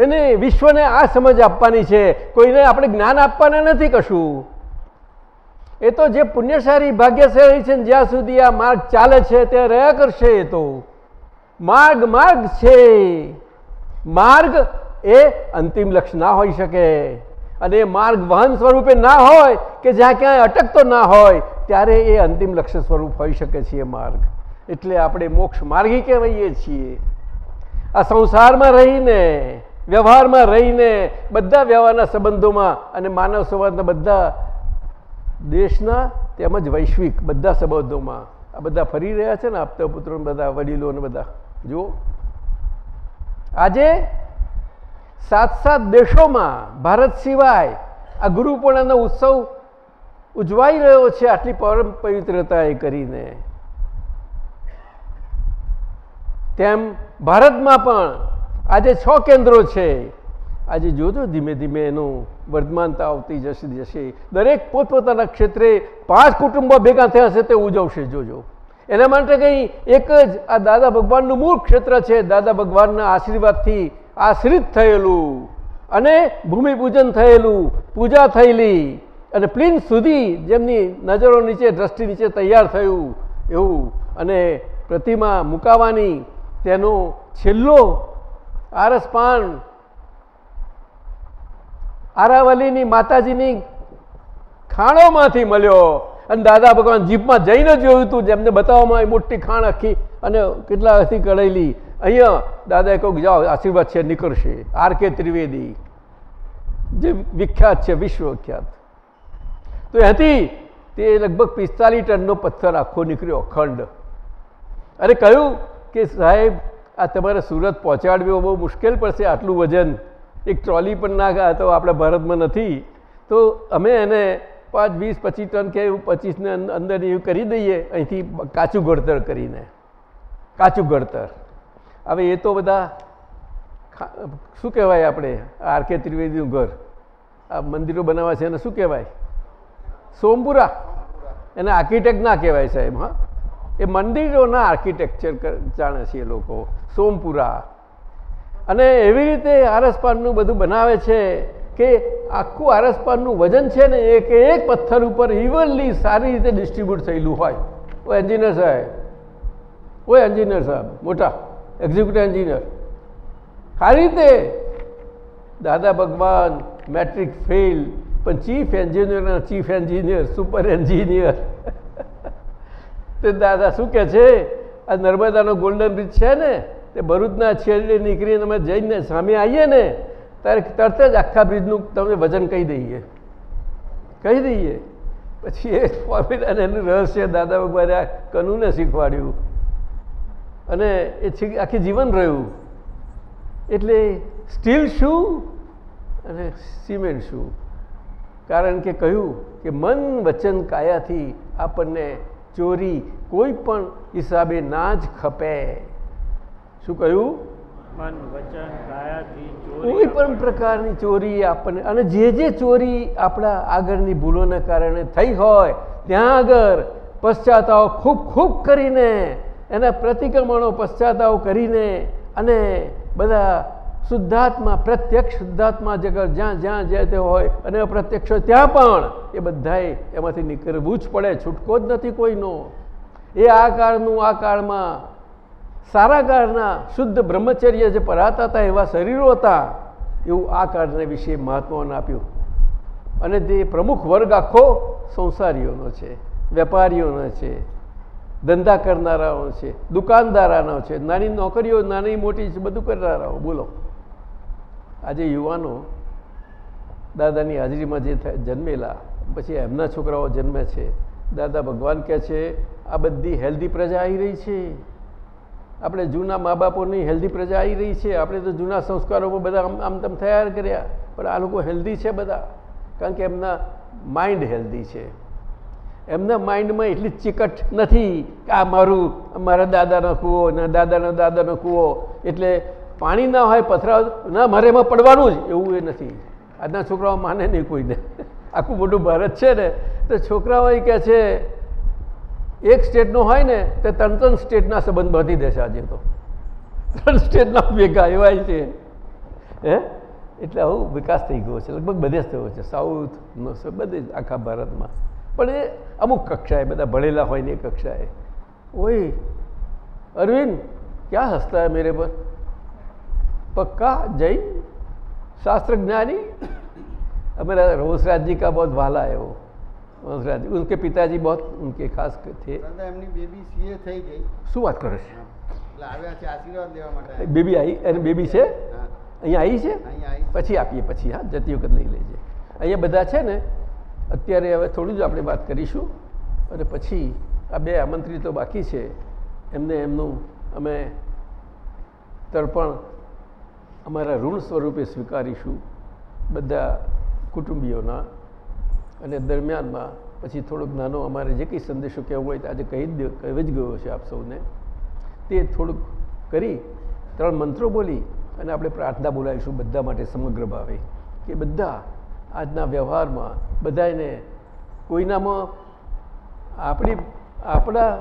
Speaker 2: એને વિશ્વને આ સમજ આપવાની છે. કોઈને આપણે જ્ઞાન આપવાના નથી કશું. એ તો જે પુણ્યશાળી ભાગ્યશાળી છે ને જ્યાં સુધી આ માર્ગ ચાલે છે તે રહ્યા કરશે એ તો. માર્ગ માર્ગ છે. માર્ગ એ અંતિમ લક્ષ્ય ના હોઈ શકે. અને માર્ગ વાહન સ્વરૂપે ના હોય કે જ્યાં ક્યાંય અટકતો ના હોય, ત્યારે એ અંતિમ લક્ષ્ય સ્વરૂપ હોઈ શકે છે એ માર્ગ. એટલે આપણે મોક્ષ માર્ગી કહેવાઈએ છીએ. આ સંસારમાં રહીને, વ્યવહારમાં રહીને, બધા વ્યવહારના સંબંધોમાં અને માનવ સમાજના બધા દેશના તેમજ વૈશ્વિક બધા સંબંધોમાં આ બધા ફરી રહ્યા છે ને આપતા પુત્રો બધા, વડીલો ને બધા. જુઓ. આજે સાત સાત દેશોમાં ભારત સિવાય આ ગુરુપૂર્ણિમાનો ઉત્સવ ઉજવાઈ રહ્યો છે. આટલી પરમ પવિત્રતા એ કરીને. તેમ ભારતમાં પણ આજે છ કેન્દ્રો છે. આજે જોજો ધીમે ધીમે એનું વર્ધમાનતા આવતી જશે જશે. દરેક પોતપોતાના ક્ષેત્રે પાંચ કુટુંબો ભેગા થયા હશે તે ઉજવશે જોજો એના માટે કંઈ એક જ આ દાદા ભગવાનનું મૂળ ક્ષેત્ર છે, દાદા ભગવાનના આશીર્વાદથી આશ્રિત થયેલું અને ભૂમિપૂજન થયેલું, પૂજા થયેલી અને પ્લીન સુધી જેમની નજરો નીચે, દ્રષ્ટિ નીચે તૈયાર થયું એવું અને પ્રતિમા મુકાવાની તેનો છેલ્લો આરસપાન આરાવલીની માતાજીની ખાણોમાંથી મળ્યો. અને દાદા ભગવાન જીપમાં જઈને જોયું હતું જેમને બતાવવામાં એ મોટી ખાણ આખી અને કેટલા હતી કળેલી. અહીંયા દાદાએ કહું જાઓ, આશીર્વાદ છે, નીકળશે. R K Trivedi. જે વિખ્યાત છે વિશ્વ વિખ્યાત તો એથી તે લગભગ પિસ્તાલીસ ટનનો પથ્થર આખો નીકળ્યો, અખંડ. અરે કહ્યું કે સાહેબ, આ તમારે સુરત પહોંચાડવો બહુ મુશ્કેલ પડશે આટલું વજન. એક ટ્રોલી પણ ના તો આપણા ભારતમાં નથી. તો અમે એને પાંચ, વીસ, પચીસ ટન કે એવું પચીસને અંદર એવું કરી દઈએ, અહીંથી કાચું ઘડતર કરીને. કાચું ઘડતર. હવે એ તો બધા શું કહેવાય આપણે? આર કે ત્રિવેદીનું ઘર. આ મંદિરો બનાવવા છે એને શું કહેવાય? સોમપુરા. એને આર્કિટેક્ટ ના કહેવાય સાહેબ, હા. એ મંદિરોના આર્કિટેક્ચર જાણે છે એ લોકો, સોમપુરા. અને એવી રીતે આરસપાનનું બધું બનાવે છે કે આખું આરસપાનનું વજન છે ને એક એક પથ્થર ઉપર ઇવનલી સારી રીતે ડિસ્ટ્રીબ્યુટ થયેલું હોય. ઓ એન્જિનિયર સાહેબ. ઓ એન્જિનિયર સાહેબ, મોટા એક્ઝિક્યુટિવ એન્જિનિયર સારી રીતે દાદા ભગવાન મેટ્રિક ફેલ પણ ચીફ એન્જિનિયરના ચીફ એન્જિનિયર સુપર એન્જિનિયર તે દાદા શું કહે છે? આ નર્મદાનો ગોલ્ડન બ્રિજ છે ને, તે ભરૂચના છેડે નીકળીને અમે જઈને સામે આવીએ ને, ત્યારે તરત જ આખા બ્રિજનું તમને વજન કહી દઈએ. કહી દઈએ. પછી એ ફોર્મ્યુલા એનું રહસ્ય દાદા ભગવાને આ કનુને શીખવાડ્યું. અને એ આખી જીવન રહ્યું. એટલે સ્ટીલ શું અને સિમેન્ટ શું કારણ કે કહ્યું કે મન વચન કાયાથી આપણને ચોરી કોઈ પણ હિસાબે ના જ ખપે. શું કહ્યું? કોઈ પણ પ્રકારની ચોરી આપણને અને જે જે ચોરી આપણા આગળની ભૂલોના કારણે થઈ હોય ત્યાં આગળ પશ્ચાતાવ ખૂબ ખૂબ કરીને એના પ્રતિક્રમણો પશ્ચાતાવ કરીને અને બધા શુદ્ધાત્મા, પ્રત્યક્ષ શુદ્ધાત્મા જગત જ્યાં જ્યાં જે તે હોય અને અપ્રત્યક્ષ ત્યાં પણ એ બધાએ એમાંથી નીકળવું જ પડે, છૂટકો જ નથી કોઈનો. એ આ કાળનું, આ કાળમાં સારા કાળના શુદ્ધ બ્રહ્મચર્ય જે પરાતા હતા, એવા શરીરો હતા, એવું આ કાળને વિશે મહાત્માઓને આપ્યું. અને તે પ્રમુખ વર્ગ આખો સંસારીઓનો છે, વેપારીઓનો છે, ધંધા કરનારાઓ છે, દુકાનદારાનો છે, નાની નોકરીઓ નાની મોટી બધું કરનારાઓ, બોલો. આજે યુવાનો દાદાની હાજરીમાં જે જન્મેલા, પછી એમના છોકરાઓ જન્મે છે, દાદા ભગવાન કહે છે, આ બધી હેલ્ધી પ્રજા આવી રહી છે. આપણે જૂના મા બાપોની હેલ્ધી પ્રજા આવી રહી છે. આપણે તો જૂના સંસ્કારોમાં બધા આમ આમ તેમ તૈયાર કર્યા. પણ આ લોકો હેલ્ધી છે બધા. કારણ કે એમના માઇન્ડ હેલ્ધી છે. એમના માઇન્ડમાં એટલી ચીકટ નથી કે આ મારું, મારા દાદાનો કૂવો ને દાદાનો દાદાનો કૂવો. એટલે પાણી ના હોય પથરા ના, મારે એમાં પડવાનું જ, એવું એ નથી. આજના છોકરાઓ માને નહીં કોઈને. આખું મોટું ભારત છે ને, તો છોકરાઓ એ કહે છે, એક સ્ટેટનો હોય ને, તે ત્રણ ત્રણ સ્ટેટના સંબંધ બાંધી દેશે આજે તો. ત્રણ સ્ટેટના ભેગા એવાય છે. હે? એટલે આવું વિકાસ થઈ ગયો છે. લગભગ બધે જ થયો છે. સાઉથ નોર્થ બધે જ આખા ભારતમાં. પણ એ અમુક કક્ષાએ, બધા ભણેલા હોય ને એ કક્ષાએ. ઓય, અરવિંદ, ક્યાં હસતા મેરે પર? पक्का जैन शास्त्र ज्ञानी अब मेरा रोसराज जी का बहुत वाला है वो रोसराज जी उनके पिताजी बहुत उनके खास थे
Speaker 5: દાદા એમની બેબી સીએ થઈ ગઈ
Speaker 2: શું વાત કરે છે
Speaker 5: એટલે આવ્યા છે આશીર્વાદ લેવા માટે
Speaker 2: બેબી આવી અને બેબી છે
Speaker 5: હા
Speaker 2: અહીંયા આવી છે
Speaker 5: અહીંયા આવી
Speaker 2: પછી આપીએ પછી હા જતી વખત લઈ લેજે અહીંયા બધા છે ને અત્યારે હવે થોડું જ આપણે વાત કરીશું અને પછી આ બે આમંત્રિતો બાકી છે એમને એમનું અમે તર્પણ અમારા ઋણ સ્વરૂપે સ્વીકારીશું બધા કુટુંબીઓના. અને દરમિયાનમાં પછી થોડોક નાનો અમારે જે કંઈ સંદેશો કહેવો હોય તો આજે કહી જ કહી જ ગયો છે આપ સૌને. તે થોડુંક કરી, ત્રણ મંત્રો બોલી અને આપણે પ્રાર્થના બોલાવીશું બધા માટે સમગ્ર ભાવે કે બધા આજના વ્યવહારમાં બધાને કોઈનામાં આપણી, આપણા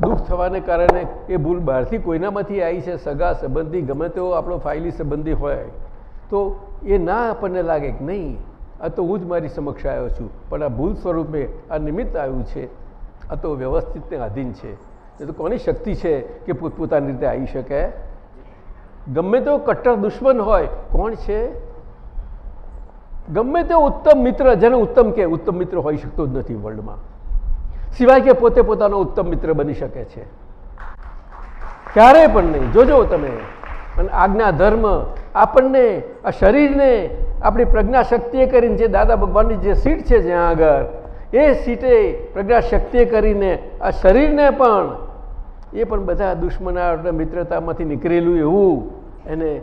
Speaker 2: દુઃખ થવાને કારણે એ ભૂલ બહારથી કોઈનામાંથી આવી છે, સગા સંબંધી, ગમે તેવો આપણો ફાઇલી સંબંધી હોય, તો એ ના આપણને લાગે કે નહીં, આ તો હું જ મારી સમક્ષ આવ્યો છું. પણ આ ભૂલ સ્વરૂપે આ નિમિત્ત આવ્યું છે, આ તો વ્યવસ્થિતને આધીન છે. એ તો કોની શક્તિ છે કે પોતપોતાની રીતે આવી શકે? ગમે તેવો કટ્ટર દુશ્મન હોય, કોણ છે? ગમે તે ઉત્તમ મિત્ર, જેને ઉત્તમ કે, ઉત્તમ મિત્ર હોઈ શકતો જ નથી વર્લ્ડમાં સિવાય કે પોતે પોતાનો ઉત્તમ મિત્ર બની શકે છે. ક્યારેય પણ નહીં. જોજો તમે. અને આજ્ઞા ધર્મ આપણને, આ શરીરને, આપણી પ્રજ્ઞા શક્તિએ કરીને જે દાદા ભગવાનની જે સીટ છે જ્યાં આગળ, એ સીટે પ્રજ્ઞા શક્તિએ કરીને આ શરીરને પણ, એ પણ બધા દુશ્મના મિત્રતામાંથી નીકળેલું એવું એને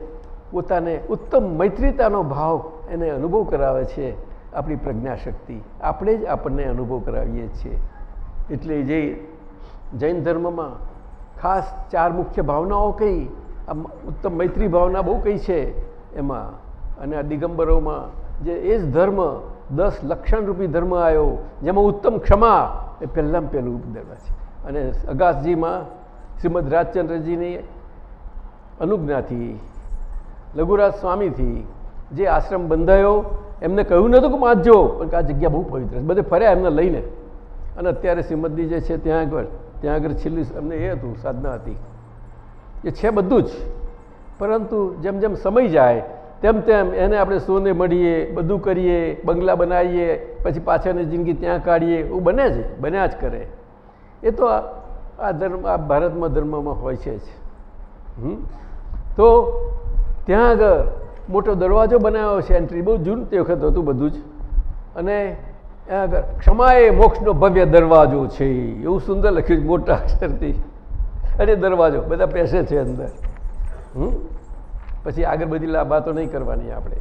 Speaker 2: પોતાને ઉત્તમ મૈત્રીતાનો ભાવ એને અનુભવ કરાવે છે આપણી પ્રજ્ઞાશક્તિ. આપણે જ આપણને અનુભવ કરાવીએ છીએ. એટલે જે જૈન ધર્મમાં ખાસ ચાર મુખ્ય ભાવનાઓ કઈ આ ઉત્તમ મૈત્રી ભાવના બહુ કઈ છે એમાં? અને આ દિગંબરોમાં જે એ જ ધર્મ, દસ લક્ષણરૂપી ધર્મ આવ્યો જેમાં ઉત્તમ ક્ષમા, એ પહેલાં પહેલું ધર્મ છે. અને અગાસજીમાં શ્રીમદ રાજચંદ્રજીની અનુજ્ઞાથી, લઘુરાજ સ્વામીથી જે આશ્રમ બંધાયો, એમને કહ્યું નહોતું કે વાંચજો પણ આ જગ્યા બહુ પવિત્ર છે. બધે ફર્યા એમને લઈને. અને અત્યારે શ્રીમદજી જે છે ત્યાં આગળ ત્યાં આગળ છેલ્લી અમને એ હતું, સાધના હતી. એ છે બધું જ. પરંતુ જેમ જેમ સમય જાય, તેમ તેમ એને આપણે સોને મળીએ, બધું કરીએ, બંગલા બનાવીએ, પછી પાછળની જિંદગી ત્યાં કાઢીએ, એવું બને જ, બન્યા જ કરે. એ તો આ ધર્મ, આ ભારતમાં ધર્મમાં હોય છે જ? તો ત્યાં આગળ મોટો દરવાજો બનાવ્યો છે, એન્ટ્રી બહુ જૂન તે વખત હતું બધું જ. અને ક્ષમા એ મોક્ષનો ભવ્ય દરવાજો છે. એવું સુંદર લખ્યું છે મોટા અક્ષરથી. અરે દરવાજો બધા પેસે છે અંદર. હમ? પછી આગળ બધી લાભાતો નહીં કરવાની આપણે.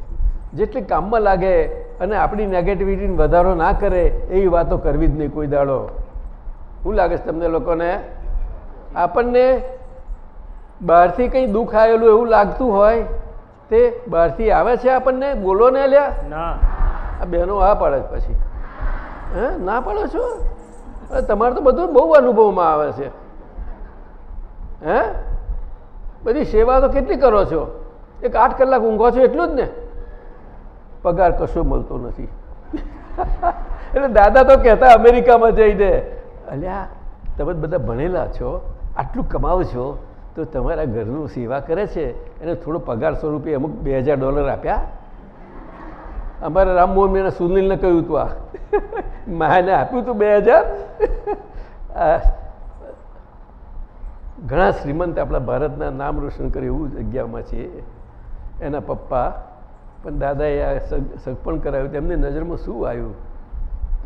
Speaker 2: જેટલી કામમાં લાગે અને આપણી નેગેટિવિટીને વધારો ના કરે એવી વાતો કરવી જ નહીં કોઈ દાડો. શું લાગે છે તમને લોકોને આપણને બહારથી કંઈ દુઃખ આવેલું એવું લાગતું હોય તે બહારથી આવે છે આપણને? બોલો ને લ્યા.
Speaker 4: ના.
Speaker 2: આ બહેનો આ પાડે પછી. હે? ના પાડો છો? તમારે તો બધું બહુ અનુભવમાં આવે છે. હે? બધી સેવા તો કેટલી કરો છો? એક આઠ કલાક ઊંઘો છો એટલું જ ને? પગાર કશો મળતો નથી. એટલે દાદા તો કહેતા અમેરિકામાં જઈને, અલ્યા, તમે બધા ભણેલા છો, આટલું કમાવો છો, તો તમારા ઘરનું સેવા કરે છે, એને થોડો પગાર સ્વરૂપે અમુક બે હજાર ડોલર આપ્યા? અમારે રામમોહન મેં સુનિલને કહ્યું હતું આ. માને આપ્યું હતું બે હજાર. ઘણા શ્રીમંત આપણા ભારતના નામ રોશન કરે એવું જગ્યામાં છે. એના પપ્પા, પણ દાદાએ આ સગ, સગપણ કરાવ્યું તેમની નજરમાં શું આવ્યું?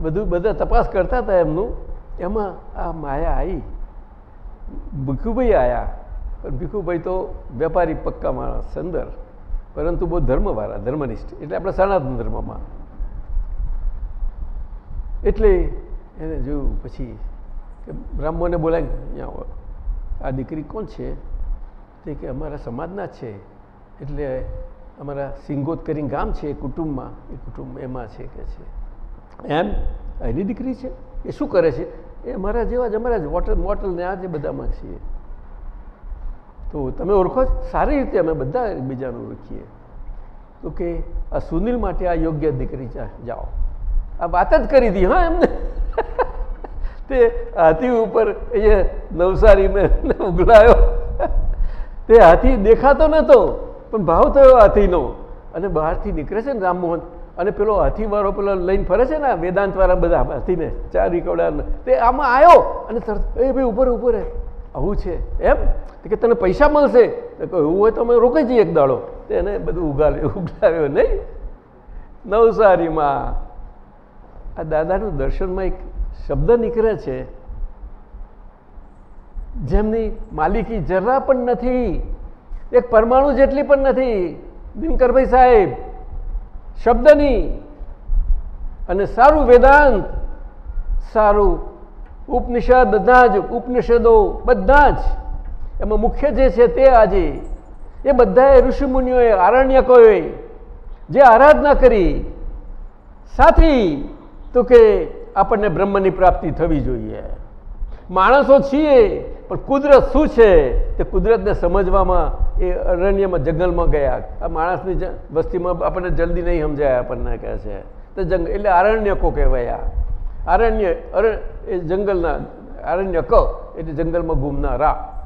Speaker 2: બધું, બધા તપાસ કરતા હતા એમનું. એમાં આ માયા આવી ભીખુભાઈ આવ્યા પણ ભીખુભાઈ તો વેપારી પક્કા માણસ, અંદર. પરંતુ બહુ ધર્મવાળા, ધર્મનિષ્ઠ, એટલે આપણા સનાતન ધર્મમાં. એટલે એને જોયું, પછી કે બ્રાહ્મણને બોલાવી અહીંયા આ દીકરી કોણ છે? તે કે, અમારા સમાજના છે. એટલે અમારા સિંગોત કરીને ગામ છે એ કુટુંબમાં. એ કુટુંબ એમાં છે કે છે. એમ એની દીકરી છે. એ શું કરે છે? એ અમારા જેવા જ, અમારા જ વોટર મોટલને આ જે બધામાં છીએ. તો તમે ઓળખો સારી રીતે અમે બધા એકબીજાને ઓળખીએ. તો કે, આ સુનિલ માટે આ યોગ્ય દીકરી જાઓ. આ વાત જ કરી હતી હા, એમને. તે હાથી ઉપર અહીંયા નવસારી મેં ઉગલાયો. તે હાથી દેખાતો નહોતો પણ ભાવ થયો હાથીનો. અને બહારથી નીકળે છે ને રામમોહન. અને પેલો હાથીવાળો પેલો લઈને ફરે છે ને વેદાંતવાળા બધા હાથીને, ચાર રીકવડા તે આમાં આવ્યો અને એ ભાઈ ઉપર ઉપર આવું છે. એમ? કે તને પૈસા મળશે? એવું હોય તો અમે રોકાઈ જઈએ એક દાડો. તો એને બધું ઉગાડ્યું. ઉગાડ્યો નહીં. નવસારીમાં. આ દાદાનું દર્શનમાં એક શબ્દ નીકળે છે. જેમની માલિકી જરા પણ નથી. એક પરમાણુ જેટલી પણ નથી. દિનકરભાઈ સાહેબ, શબ્દની. અને સારું વેદાંત, સારું ઉપનિષદ બધા જ, ઉપનિષદો બધા જ. એમાં મુખ્ય જે છે તે આજે, એ બધાએ ઋષિમુનિઓએ, આરણ્યકોએ જે આરાધના કરી, સાથી તો કે આપણને બ્રહ્મની પ્રાપ્તિ થવી જોઈએ. માણસો છીએ, પણ કુદરત શું છે તે કુદરતને સમજવામાં એ અરણ્યમાં, જંગલમાં ગયા. આ માણસની વસ્તીમાં આપણને જલ્દી નહીં સમજાય, આપણને કહે છે. તો જંગ, એટલે આરણ્યકો કહેવાયા. આરણ્ય અર એ જંગલના, આરણ્ય ક, એટલે જંગલમાં ઘૂમનારા.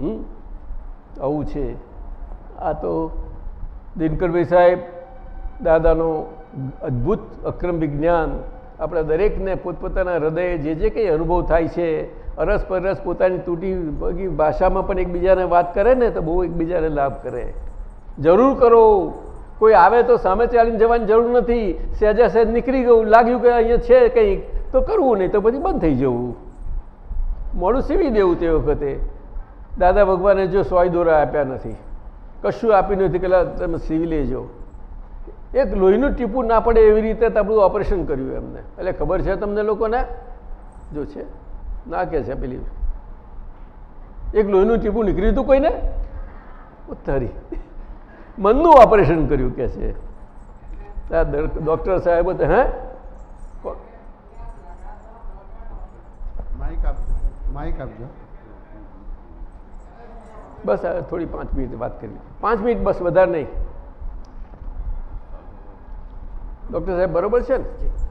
Speaker 2: હમ? આવું છે. આ તો દિનકરભાઈ સાહેબ, દાદાનો અદ્ભુત અક્રમ વિજ્ઞાન. આપણા દરેકને પોતપોતાના હૃદયે જે જે કંઈ અનુભવ થાય છે, અરસ પરસ પોતાની તૂટી ભાષામાં પણ એકબીજાને વાત કરે ને તો બહુ એકબીજાને લાભ કરે. જરૂર કરો. કોઈ આવે તો સામે ચાલીને જવાની જરૂર નથી. સહેજા સહેજ નીકળી ગયું, લાગ્યું કે અહીંયા છે કંઈક, તો કરવું નહીં તો પછી બંધ થઈ જવું. મોડું સીવી દેવું તે વખતે. દાદા ભગવાને જો સોય દોરા આપ્યા નથી. કશું આપ્યું નથી પહેલાં તમે સીવી લેજો. એક લોહીનું ટીપું ના પડે એવી રીતે આપણું ઓપરેશન કર્યું એમને. એટલે ખબર છે તમને લોકોને? જો છે. ના કે છે, પેલી. એક લોહીનું ટીપું નીકળ્યું હતું કોઈને? ઉત્તરી. મનનું ઓપરેશન કર્યું કે છે. આ ડૉક્ટર સાહેબ હતા, હે? કો-
Speaker 5: માઇક આપજો માઇક આપજો.
Speaker 2: બસ હવે થોડી પાંચ મિનિટ વાત કરી. પાંચ મિનિટ બસ વધારે નહીં. ડૉક્ટર સાહેબ બરોબર છે ને?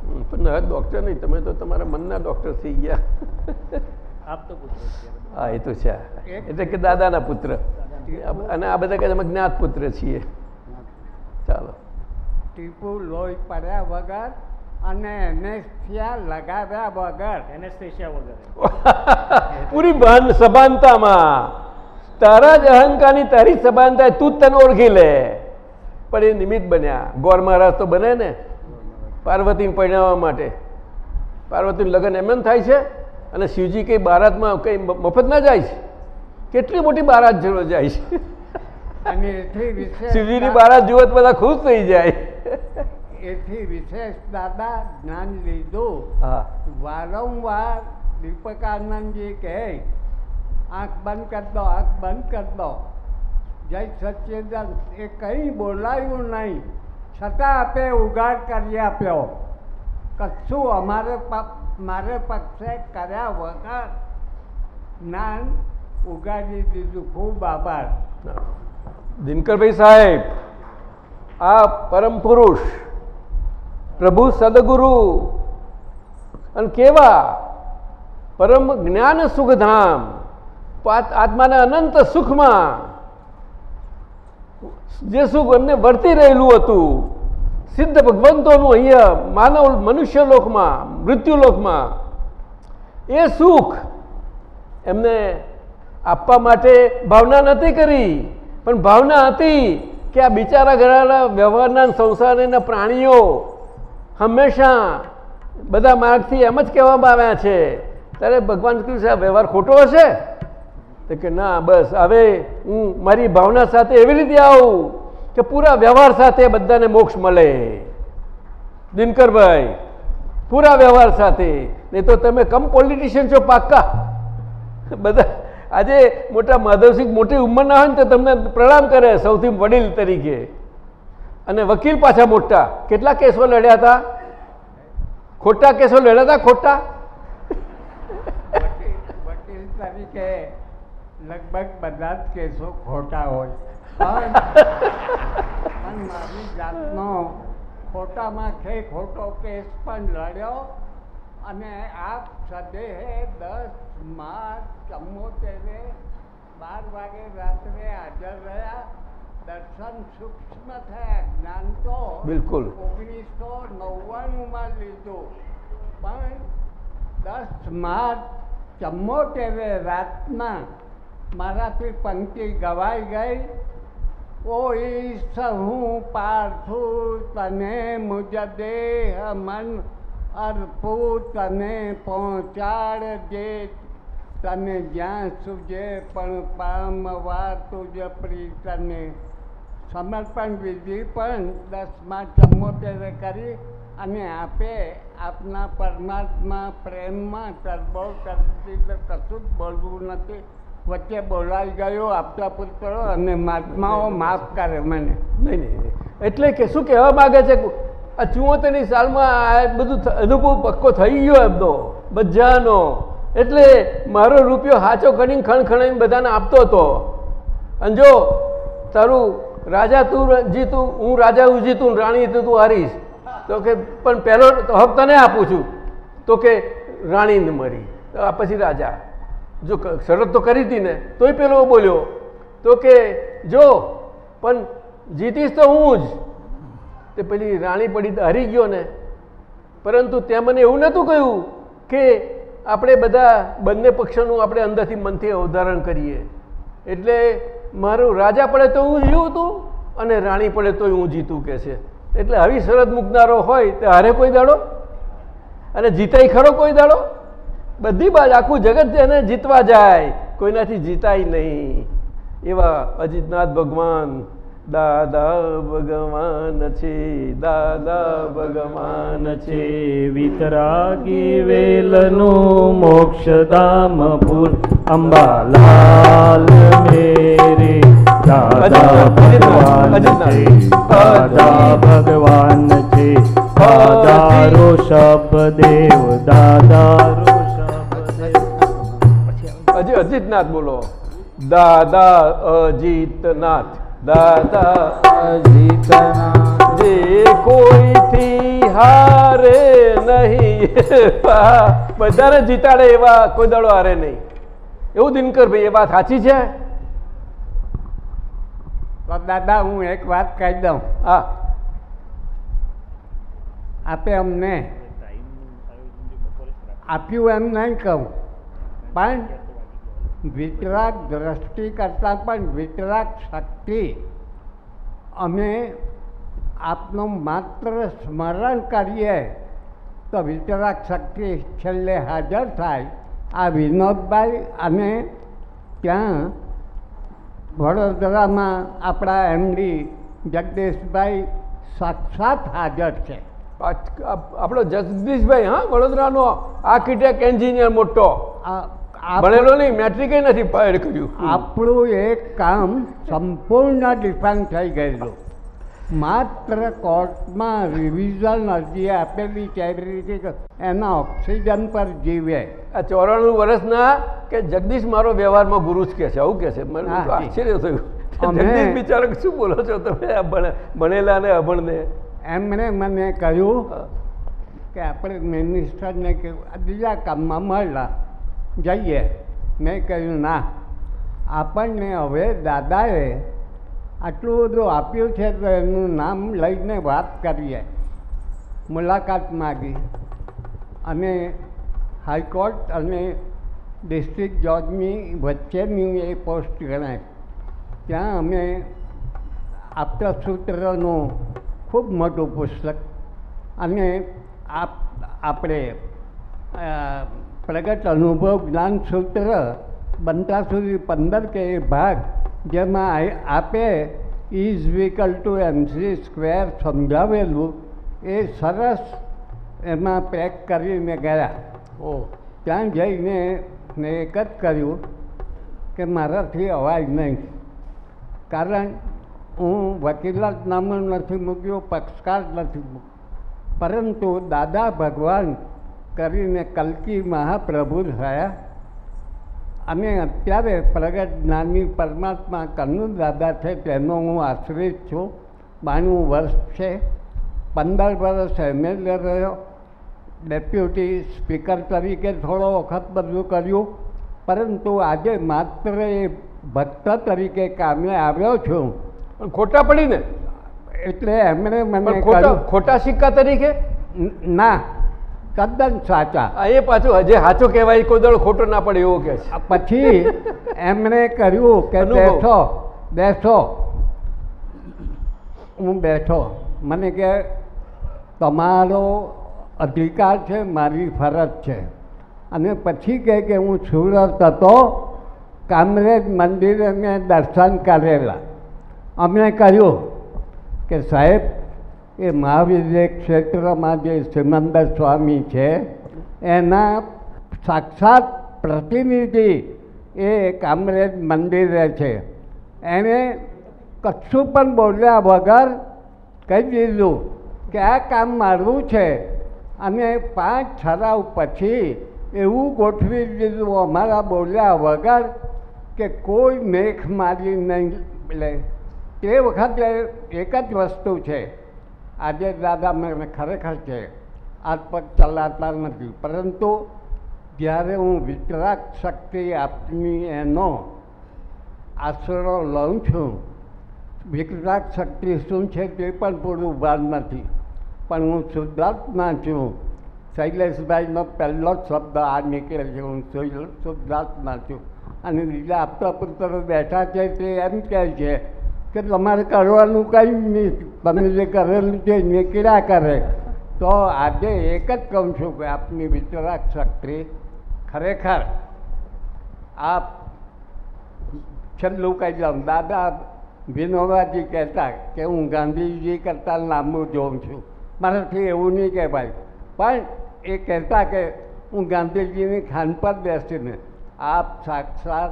Speaker 2: હમ, પણ ડૉક્ટર નહીં. તમે તો તમારા મનના ડૉક્ટર થઈ ગયા. હા એ તો છે. એટલે કે દાદાના પુત્ર. અને આ બધા છે અમે જ્ઞાત પુત્ર છીએ. ચાલો.
Speaker 3: ટીપુ લોહી પડ્યા વગર અને એનેસ્થિયા લગાવ્યા વગર.
Speaker 4: એનેસ્થેશિયા વગર.
Speaker 2: પૂરી ભાન સભાનતામાં. તારા જ અહંકારની તારી સભાનતા તું જ તને ઓળખી લે. પણ એ નિમિત્ત બન્યા. ગોર મહારાજ તો બને ને. પાર્વતીને પરણાવવા માટે. પાર્વતીનું લગ્ન એમ એમ થાય છે. અને શિવજી કઈ બારાતમાં કઈ મફત ના જાય છે. કેટલી મોટી બારાત જોડો જાય છે.
Speaker 3: અને
Speaker 2: શિવજીની બારાત જુઓ તો બધા ખુશ થઈ જાય.
Speaker 3: એથી વિશેષ દાદા જ્ઞાન લીધું. વારંવાર દીપકાનંદજી કહે આંખ બંધ કરી દો આંખ બંધ કરી દો. જય સચ્ચિદાન એ કંઈ બોલાયું નહીં. છતાં આપે ઉગાડ કરી આપ્યો. કશું અમારે મારે પક્ષે કર્યા વગર જ્ઞાન ઉગાડી દીધું, ખૂબ આભાર.
Speaker 2: દિનકરભાઈ સાહેબ, આ પરમ પુરુષ, પ્રભુ સદગુરુ, અને કેવા? પરમ જ્ઞાન સુખધામ આત્માના અનંત સુખમાં, જે સુખ એમને વર્તી રહેલું હતું, સિદ્ધ ભગવંતોનું અહીંયા માનવ મનુષ્ય લોકમાં, મૃત્યુ લોકમાં, એ સુખ એમને આપવા માટે ભાવના નથી કરી. પણ ભાવના હતી કે આ બિચારા ઘણા વ્યવહારના સંસારના પ્રાણીઓ હંમેશા બધા માર્ગથી એમ જ કહેવામાં આવ્યા છે. ત્યારે ભગવાન આ વ્યવહાર ખોટો હશે? તો કે ના, બસ, હવે હું મારી ભાવના સાથે એવી રીતે આવું કે પૂરા વ્યવહાર સાથે બધાને મોક્ષ મળે. દિનકરભાઈ, પૂરા વ્યવહાર સાથે. નહીં તો તમે કમ પોલિટિશિયન છો પાક્કા. બધા આજે મોટા માધવસિંહ મોટી ઉંમરના હોય ને તો તમને પ્રણામ કરે સૌથી વડીલ તરીકે. અને વકીલ પાછા મોટા. કેટલા કેસો લડ્યા હતા? ખોટા કેસો લડ્યા હતા? ખોટા?
Speaker 3: વકીલ તરીકે લગભગ બધા જ કેસો ખોટા હોય. પણ મારી જાતનો ખોટામાં ખે ખોટો કેસ પણ લડ્યો. અને આપ સદેહે દસ માર્ચ ચમ્મોતેરે બાર વાગે રાત્રે હાજર રહ્યા દર્શન સૂક્ષ્મ થયા જ્ઞાન તો
Speaker 2: બિલકુલ.
Speaker 3: ઓગણીસો નવ્વાણુંમાં લીધું પણ દસ માર્ચ ચમ્મોતેરે રાતના મારાથી પંક્તિ ગવાઈ ગઈ ઓ ઈશ હું પાર્થું તને મુજ દેહ મન અર્પું તને પહોંચાડજે તને જ્યાં સુજે પણ પામવા તુજ પ્રીતને સમર્પણ વિધિ પણ દસમાં ચમોતેર કરી અને આપે આપના પરમાત્મા પ્રેમમાં તરબો કરી કશું જ બોલવું નથી. વચ્ચે બોલાઈ ગયો આપતા પુત્રો અને મહાત્માઓ માફ કરે મને.
Speaker 2: નહીં નહીં એટલે કે શું કહેવા માગે છે? આ ચુમ્મોતેરની સાલમાં આ બધું અનુભવ પક્કો થઈ ગયો એમનો. બધાનો. એટલે મારો રૂપિયો હાચો કરીને ખણખણાઈને બધાને આપતો હતો. અને જો તારું રાજા તું જીતું, હું રાજા હું જીતું રાણી તું તું હારીશ, તો કે પણ પહેલો હક તને આપું છું. તો કે રાણીને મરી આ પછી રાજા. જો શરત તો કરી હતી ને, તોય પેલો બોલ્યો, તો કે જો, પણ જીતીશ તો હું જ. તે પેલી રાણી પડી હારી ગયો ને, પરંતુ ત્યાં મને એવું નહોતું કહ્યું કે આપણે બધા બંને પક્ષોનું આપણે અંદરથી મનથી અવધારણ કરીએ. એટલે મારું રાજા પડે તો હું જીવું અને રાણી પડે તોય હું જીતું કે છે. એટલે આવી શરત મૂકનારો હોય તો હારે કોઈ દાડો? અને જીતાય ખરો કોઈ દાડો? બધી બાજ આખું જગત એને જીતવા જાય. કોઈનાથી જીતાય નહીં. એવા અજીતનાથ ભગવાન દાદા ભગવાન છે દાદા ભગવાન છે.
Speaker 4: વિતરાગી વેલનું મોક્ષધામ ફૂલ અંબાલાલ મેરે. દાદા ભગવાન છે દાદા ભગવાન છે. દાદારો શબ્દેવ દાદારો શબ્દેવ
Speaker 2: હજી અજીતનાથ બોલો. દાદા અજીતનાથ. દાદા
Speaker 4: અજીતનાથ
Speaker 2: જે કોઈથી હારે નહીં. બધાને જીતાડે એવા કોઈ દળો હારે નહીં. એવું દિનકર ભાઈ એ વાત સાચી છે?
Speaker 3: દાદા હું એક વાત કહી દઉં.
Speaker 2: હા.
Speaker 3: આપે અમને આપ્યું એમ નહીં કહું. પણ વિતરાગ દ્રષ્ટિ કરતાં પણ વિતરાગ શક્તિ. અમે આપનું માત્ર સ્મરણ કરીએ તો વિતરાગ શક્તિ છેલ્લે હાજર થાય. આ વિનોદભાઈ અને ત્યાં વડોદરામાં આપણા એમડી જગદીશભાઈ સાક્ષાત હાજર છે.
Speaker 2: આપ- આપ- આપણો જગદીશભાઈ હા વડોદરાનો આર્કિટેક્ટ એન્જિનિયર મોટો.
Speaker 3: આ
Speaker 2: ભણેલો નહીં મેટ્રિકે નથી પાર કર્યું.
Speaker 3: આપણું એક કામ સંપૂર્ણ ડિફાઇન થઈ ગયેલું. માત્ર કોર્ટમાં રિવિઝન અરજી આપેલી ચેરિટી એના ઓક્સિજન પર જીવે.
Speaker 2: આ ચોરાણું વર્ષના કે જગદીશ મારો વ્યવહારમાં ગુરુ જ કે છે આવું કે છે? મને આશ્ચર્ય થયું. જગદીશ બિચારો શું બોલો છો તમે? ભણેલા ને અભણને.
Speaker 3: એમણે મને કહ્યું કે આપણે મિનિસ્ટરને કે બીજા કામમાં મળ્યા. જઈએ. મેં કહ્યું, ના, આપણને હવે દાદાએ આટલું બધું આપ્યું છે તો એનું નામ લઈને વાત કરીએ. મુલાકાત માગી અને હાઈકોર્ટ અને ડિસ્ટ્રિક્ટ જજની વચ્ચેની એ પોસ્ટ ગણાય. ત્યાં અમે આપતસૂત્રનું ખૂબ મોટું પુસ્તક અને આપ, આપણે પ્રગટ અનુભવ જ્ઞાન સૂત્ર બનતા સુધી પંદર કે એ ભાગ જેમાં આપે is equal to MC square સમજાવેલું એ સરસ એમાં પેક કરીને ગયા.
Speaker 2: ઓ.
Speaker 3: ત્યાં જઈને મેં એક જ કર્યું કે મારાથી અવાજ નહીં. કારણ હું વકીલાત નામું નથી મૂક્યું પક્ષકાર નથી મૂક્યું. પરંતુ દાદા ભગવાન કરીને કલ્કી મહાપ્રભુ થયા અને અત્યારે પ્રગટ જ્ઞાની પરમાત્મા કન્નુ દાદા છે તેનો હું આશ્રિત છું. બાણું વર્ષ છે. પંદર વર્ષ એમએલએ રહ્યો. ડેપ્યુટી સ્પીકર તરીકે થોડો વખત બધું કર્યું. પરંતુ આજે માત્ર એ ભક્ત તરીકે કામે આવ્યો છું.
Speaker 2: પણ ખોટા પડીને?
Speaker 3: એટલે એમણે મને
Speaker 2: ખોટા સિક્કા તરીકે?
Speaker 3: ના. તદ્દન સાચા.
Speaker 2: એ પાછું હજે સાચું કહેવાય કોઈ દળ ખોટો ના પડે એવું કે છે.
Speaker 3: પછી એમણે કર્યું કે. બેઠો બેઠો. હું બેઠો. મને કે તમારો અધિકાર છે મારી ફરજ છે. અને પછી કહે કે હું સુરત હતો કામરેજ મંદિરે મેં દર્શન કરેલા. અમે કહ્યું કે સાહેબ એ મહાવીર ક્ષેત્રમાં જે સિમંદર સ્વામી છે, એના સાક્ષાત પ્રતિનિધિ એ કામરેજ મંદિરે છે. એણે કશું પણ બોલ્યા વગર કહી દીધું કે આ કામ મારું છે અને પાંચ ઠરાવ પછી એવું ગોઠવી દીધું અમારા બોલ્યા વગર કે કોઈ મેઘ મારી નહીં લે. તે વખતે એક જ વસ્તુ છે. આજે દાદા મને ખરેખર છે આજ પગ ચલાતા નથી. પરંતુ જ્યારે હું વિતરાક શક્તિ આપની એનો આશરો લઉં છું વિતરાગ શક્તિ શું છે તે પણ પૂરું ભાન નથી. પણ હું શુદ્ધાત્મા છું. શૈલેષભાઈનો પહેલો જ શબ્દ આ નીકળે છે, હું શુદ્ધ- શુદ્ધાત્મા છું. અને બીજા આપતા પુત્ર બેઠા છે તે એમ કહે છે કે તમારે કરવાનું કંઈ નહીં. તમે જે કરેલું છે નીકળ્યા કરે. તો આજે એક જ કહું છું કે આપની વિતરાક શક્તિ ખરેખર આપ છેલ્લું કહી જાઉં દાદા વિનોબાજી કહેતા કે હું ગાંધીજી કરતાં લાંબુ જોઉં છું. મારાથી એવું નહીં કહેવાય. પણ એ કહેતા કે હું ગાંધીજીની ખાન પર બેસીને આપ સાક્ષાત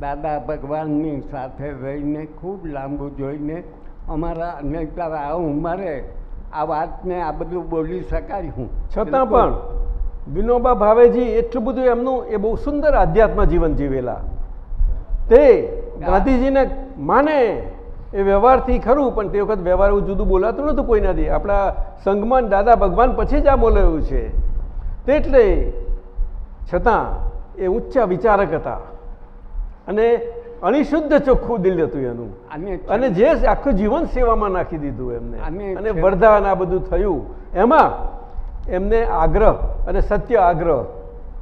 Speaker 3: દાદા ભગવાનની સાથે રહીને ખૂબ લાંબુ જોઈને અમારા અનેકતા આ ઉંમરે આ વાતને આ બધું બોલી શકાય હું.
Speaker 2: છતાં પણ વિનોબા ભાવેજી એટલું બધું એમનું એ બહુ સુંદર આધ્યાત્મ જીવન જીવેલા. તે ગાંધીજીને માને એ વ્યવહારથી ખરું પણ તે વખત વ્યવહાર એવું જુદું બોલાતું નહોતું કોઈનાથી. આપણા સંગમાન દાદા ભગવાન પછી જ આ બોલાયું છે. તેટલે છતાં એ ઊંચા વિચારક હતા. અને અણિશુદ્ધ ચોખ્ખું દિલ હતું એનું.
Speaker 3: અને
Speaker 2: જે આખું જીવન સેવામાં નાખી દીધું એમને.
Speaker 3: અને
Speaker 2: અને વરદાન આ બધું થયું. એમાં એમને આગ્રહ અને સત્ય આગ્રહ.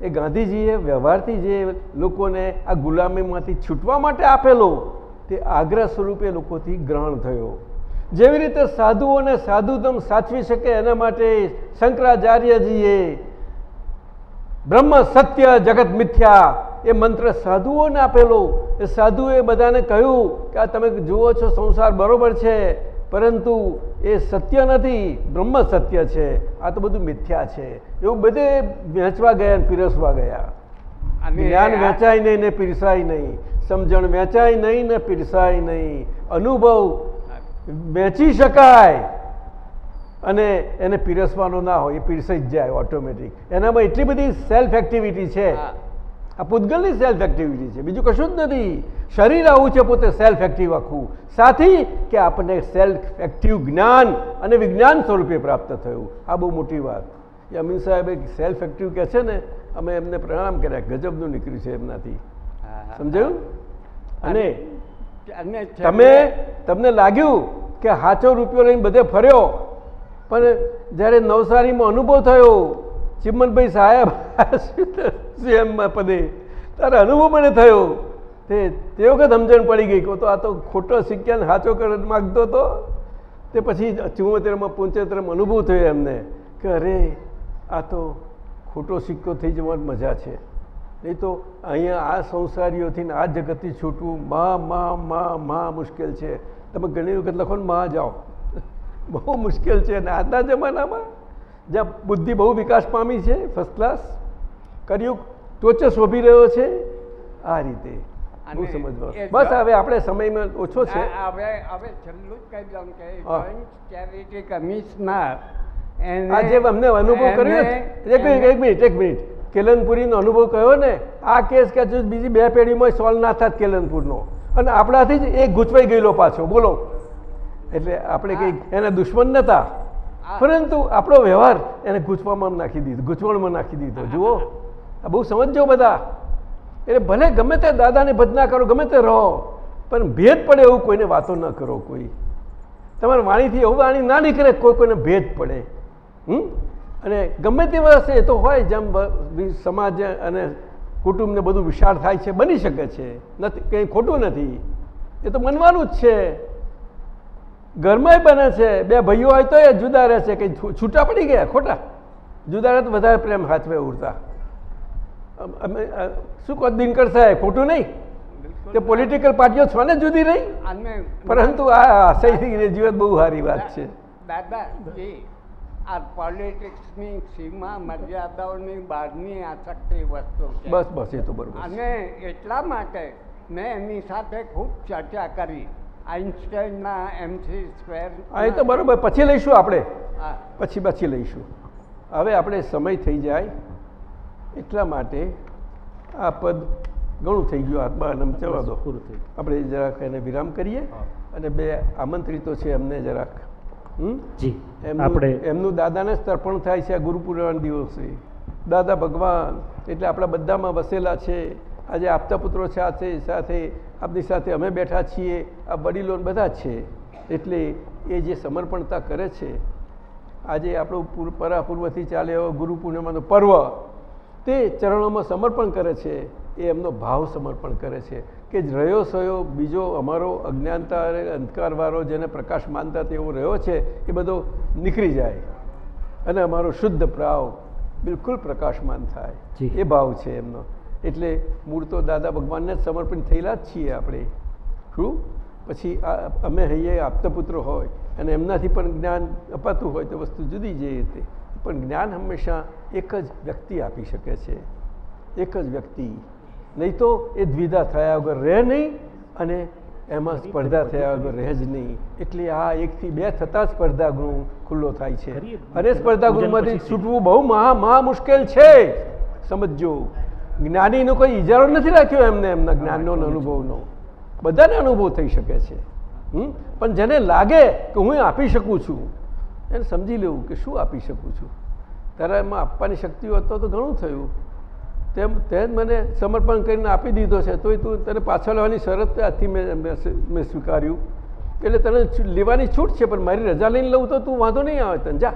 Speaker 2: એ ગાંધીજીએ વ્યવહારથી જે લોકોને આ ગુલામીમાંથી છૂટવા માટે આપેલો તે આગ્રહ સ્વરૂપે લોકોથી ગ્રહણ થયો. જેવી રીતે સાધુઓને સાધુતમ સાચવી શકે એના માટે શંકરાચાર્યજીએ બ્રહ્મ સત્ય જગત મિથ્યા એ મંત્ર સાધુઓને આપેલો. એ સાધુએ બધાને કહ્યું કે આ તમે જુઓ છો સંસાર બરોબર છે પરંતુ એ સત્ય નથી બ્રહ્મ સત્ય છે. આ તો બધું મિથ્યા છે. એવું બધે વેચવા ગયા અને પીરસવા ગયા. જ્ઞાન વેચાય નહીં ને પીરસાય નહીં. સમજણ વેચાય નહીં ને પીરસાય નહીં. અનુભવ વેચી શકાય. અને એને પીરસવાનો ના હોય એ પીરસાઈ જ જાય ઓટોમેટિક એનામાં એટલી બધી સેલ્ફ એક્ટિવિટી છે. આ પૂતગલની સેલ્ફ એક્ટિવિટી છે. બીજું કશું જ નથી. શરીર આવું છે પોતે સેલ્ફ એક્ટિવ આખું. સાથી કે આપણને સેલ્ફ એક્ટિવ જ્ઞાન અને વિજ્ઞાન સ્વરૂપે પ્રાપ્ત થયું. આ બહુ મોટી વાત. એ અમીન સાહેબે સેલ્ફ એક્ટિવ કહે છે ને અમે એમને પ્રણામ કર્યા ગજબનું નીકળ્યું છે એમનાથી.
Speaker 3: હા.
Speaker 2: સમજાયું? અને તમે તમને લાગ્યું કે હાચો રૂપિયો લઈને બધે ફર્યો પણ જ્યારે નવસારીમાં અનુભવ થયો ચિમનભાઈ સાહેબ, સીએમ પદે. ત્યારે અનુભવ મને થયો. તે તે વખત સમજણ પડી ગઈ કહો તો આ તો ખોટો સિક્કાને સાચો કરવા માગતો હતો તે પછી ચુમ્મોતેરમાં પંચોતેરમાં અનુભવ થયો એમને કે અરે, આ તો ખોટો સિક્કો થઈ જવાની મજા છે. નહીં તો અહીંયા આ સંસારીઓથી ને આ જગતથી છૂટવું મા મા મા મા મુશ્કેલ છે. તમે ઘણી વખત લખો ને મા જાઓ. બહુ મુશ્કેલ છે અને આજના જમાનામાં. જ્યાં બુદ્ધિ બહુ વિકાસ પામી છે ફર્સ્ટ ક્લાસ કર્યું ટોચે શોભી રહ્યો છે. આ રીતે. બહુ
Speaker 3: અને
Speaker 2: સમજવાનું બસ હવે આપણે સમયમાં ઓછો છે.
Speaker 3: હવે હવે છેલ્લું જ કહી દઉં કે ચેરિટી કમિશનર
Speaker 2: આ જે અમને અનુભવ કર્યો એક મિનિટ એક મિનિટ એક મિનિટ. કેલનપુરીનો અનુભવ કયો ને? આ કેસ કે બીજી બે પેઢીમાં સોલ્વ ના થાત કેલનપુરનો. અને આપણાથી જ એ ગૂંચવાઈ ગયેલો પાછો. બોલો. એટલે આપણે કંઈક એના દુશ્મન નહોતા. પરંતુ આપણો વ્યવહાર એને ગૂંચવામાં નાખી દીધો ગૂંચવણમાં નાખી દીધો. જુઓ, આ બહુ સમજજો બધા. એટલે ભલે ગમે તે દાદાને ભજના કરો, ગમે તે રહો, પણ ભેદ પડે એવું કોઈને વાતો ન કરો કોઈ. તમારી વાણીથી એવું વાણી ના નીકળે, કોઈ કોઈને ભેદ પડે. હમ? અને ગમે તે વસ્તુ એ તો હોય જેમ સમાજ અને કુટુંબને બધું વિશાળ થાય છે, બની શકે છે. નથી, કંઈ ખોટું નથી. એ તો મનવાનું જ છે. ઘરમાંય બને છે બે ભાઈઓ હોય તો એ જુદા રહે છે કંઈ છૂટા પડી ગયા ખોટા. જુદા રહે તો વધારે પ્રેમ હાથવે ઉડતા. અમે શું કહો દિનકર સાહેબ ખોટું નહીં? કે પોલિટિકલ પાર્ટીઓ છો ને જુદી રહી? પરંતુ આ સહી જીવન બહુ સારી વાત છે.
Speaker 3: દાદા આ પોલિટિક્સની સીમા મર્યાદાઓની બહારની આસક્તિ વસ્તુ
Speaker 2: બસ બસ એ તો બરોબર
Speaker 3: અને એટલા માટે મેં એની સાથે ખૂબ ચર્ચા કરી. આઇન્સ્ટાઈનના એમસી સ્ક્વેર
Speaker 2: હા એ તો બરોબર પછી લઈશું આપણે. પછી પછી લઈશું. હવે આપણે સમય થઈ જાય એટલા માટે આ પદ ઘણું થઈ ગયું હાથમાં અને જવા દો.
Speaker 4: પૂરું થઈ
Speaker 2: આપણે જરાક એને વિરામ કરીએ અને બે આમંત્રિતો છે એમને જરાક. હમ?
Speaker 4: જી. આપણે
Speaker 2: એમનું દાદાને જ તર્પણ થાય છે આ ગુરુપુરાણ દિવસે. દાદા ભગવાન એટલે આપણા બધામાં વસેલા છે. આજે આપતા પુત્રો સાથે સાથે આપની સાથે અમે બેઠા છીએ આ વડીલો બધા છે. એટલે એ જે સમર્પણતા કરે છે આજે આપણું પૂર- પરાપૂર્વથી ચાલે એવો ગુરુ પૂર્ણિમાનો પર્વ તે ચરણોમાં સમર્પણ કરે છે એ એમનો ભાવ સમર્પણ કરે છે. કે જ રહ્યો સયો બીજો અમારો અજ્ઞાનતા અને અંધકારવાળો જેને પ્રકાશ માનતા તેવો રહ્યો છે એ બધો નીકળી જાય. અને અમારો શુદ્ધ પ્રાવ બિલકુલ પ્રકાશમાન થાય. એ ભાવ છે એમનો. એટલે મૂળ તો દાદા ભગવાનને જ સમર્પિત થયેલા જ છીએ આપણે. શું? પછી આ અમે હૈયે આપતપુત્ર હોય અને એમનાથી પણ જ્ઞાન અપાતું હોય તો વસ્તુ જુદી જે રીતે. પણ જ્ઞાન હંમેશા એક જ વ્યક્તિ આપી શકે છે. એક જ વ્યક્તિ. નહીં તો એ દ્વિધા થયા વગર રહે નહીં અને એમાં સ્પર્ધા થયા વગર રહે જ નહીં. એટલે આ એકથી બે થતાં સ્પર્ધા ગુણ ખુલ્લો થાય છે. અને સ્પર્ધા ગુણમાંથી છૂટવું બહુ મહા મહા મુશ્કેલ છે. સમજો જ્ઞાનીનો કોઈ ઇજારો નથી રાખ્યો એમને, એમના જ્ઞાનનો અનુભવનો. બધાને અનુભવ થઈ શકે છે? પણ જેને લાગે કે હું આપી શકું છું, એને સમજી લેવું કે શું આપી શકું છું? ત્યારે એમાં આપવાની શક્તિ હોત તો ઘણું થયું. તેમ, તે મને સમર્પણ કરીને આપી દીધો છે, તોય તું તને પાછળ લેવાની શરત આથી મેં મેં સ્વીકાર્યું. એટલે તને લેવાની છૂટ છે, પણ મારી રજા લઈને લઉં તો તું વાંધો નહીં આવે તને. જા.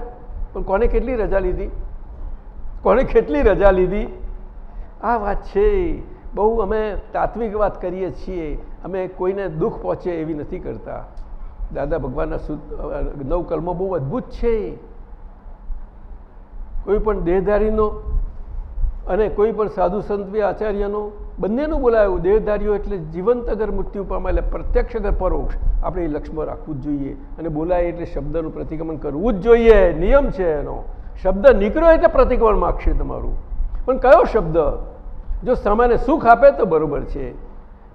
Speaker 2: પણ કોને કેટલી રજા લીધી? કોને કેટલી રજા લીધી? આ વાત છે, બહુ અમે તાત્વિક વાત કરીએ છીએ, અમે કોઈને દુઃખ પહોંચે એવી નથી કરતા. દાદા ભગવાનના નવ કર્મો બહુ અદ્ભુત છે. કોઈ પણ દેહધારીનો અને કોઈ પણ સાધુ સંતવી આચાર્યનો બંનેનું બોલાયું. દેહધારીઓ એટલે જીવંત અગર મૃત્યુ પામે એટલે પ્રત્યક્ષ અગર પરોક્ષ. આપણે એ લક્ષ્યમાં રાખવું જ જોઈએ. અને બોલાય એટલે શબ્દનું પ્રતિક્રમણ કરવું જ જોઈએ. નિયમ છે એનો. શબ્દ નીકળ્યો એટલે પ્રતિક્રમણ માગશે તમારું. પણ કયો શબ્દ? જો સામાન્ય સુખ આપે તો બરોબર છે.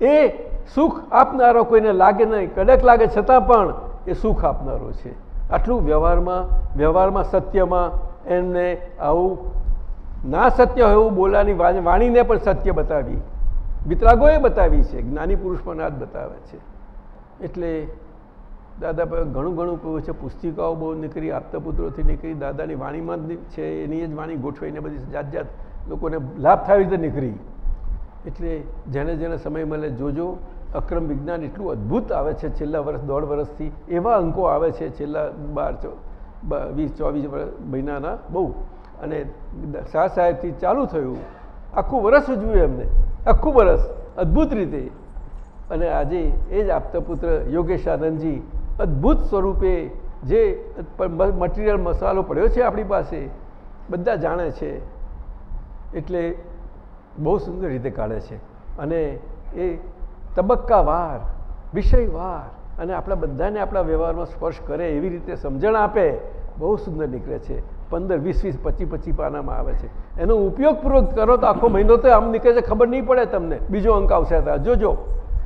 Speaker 2: એ સુખ આપનારો કોઈને લાગે નહીં, કડક લાગે, છતાં પણ એ સુખ આપનારો છે. આટલું વ્યવહારમાં વ્યવહારમાં સત્યમાં એમને આવું ના સત્ય હોય એવું બોલાની વાણીને પણ સત્ય બતાવી. વિતરાગોએ બતાવી છે, જ્ઞાની પુરુષ પણ આ જ બતાવે છે. એટલે દાદા પાસે ઘણું ઘણું કહ્યું છે, પુસ્તિકાઓ બહુ નીકળી આપતા પુત્રોથી નીકળી, દાદાની વાણીમાં જ છે, એની જ વાણી ગોઠવાઈને બધી જાત જાત લોકોને લાભ થાય રીતે નીકળી. એટલે જેને જેને સમય મળે જોજો, અક્રમ વિજ્ઞાન એટલું અદ્ભુત આવે છે છેલ્લા વર્ષ, દોઢ વર્ષથી એવા અંકો આવે છે છેલ્લા બાર વીસ, ચોવીસ વર્ષ મહિનાના બહુ. અને શાહ સાહેબથી ચાલુ થયું. આખું વર્ષ ઉજવ્યું એમને. આખું વરસ. અદ્ભુત રીતે. અને આજે એ જ આપતા પુત્ર યોગેશ આનંદજી અદ્ભુત સ્વરૂપે જે મટીરિયલ મસાલો પડ્યો છે આપણી પાસે, બધા જાણે છે. એટલે બહુ સુંદર રીતે કાઢે છે. અને એ તબક્કાવાર, વિષયવાર અને આપણા બધાને આપણા વ્યવહારમાં સ્પર્શ કરે એવી રીતે સમજણ આપે, બહુ સુંદર નીકળે છે. પંદર, વીસ વીસ પચીસ પચીસ પાનામાં આવે છે. એનો ઉપયોગપૂર્વક કરો તો આખો મહિનો તો આમ નીકળે છે, ખબર નહીં પડે તમને. બીજો અંક આવશે જોજો.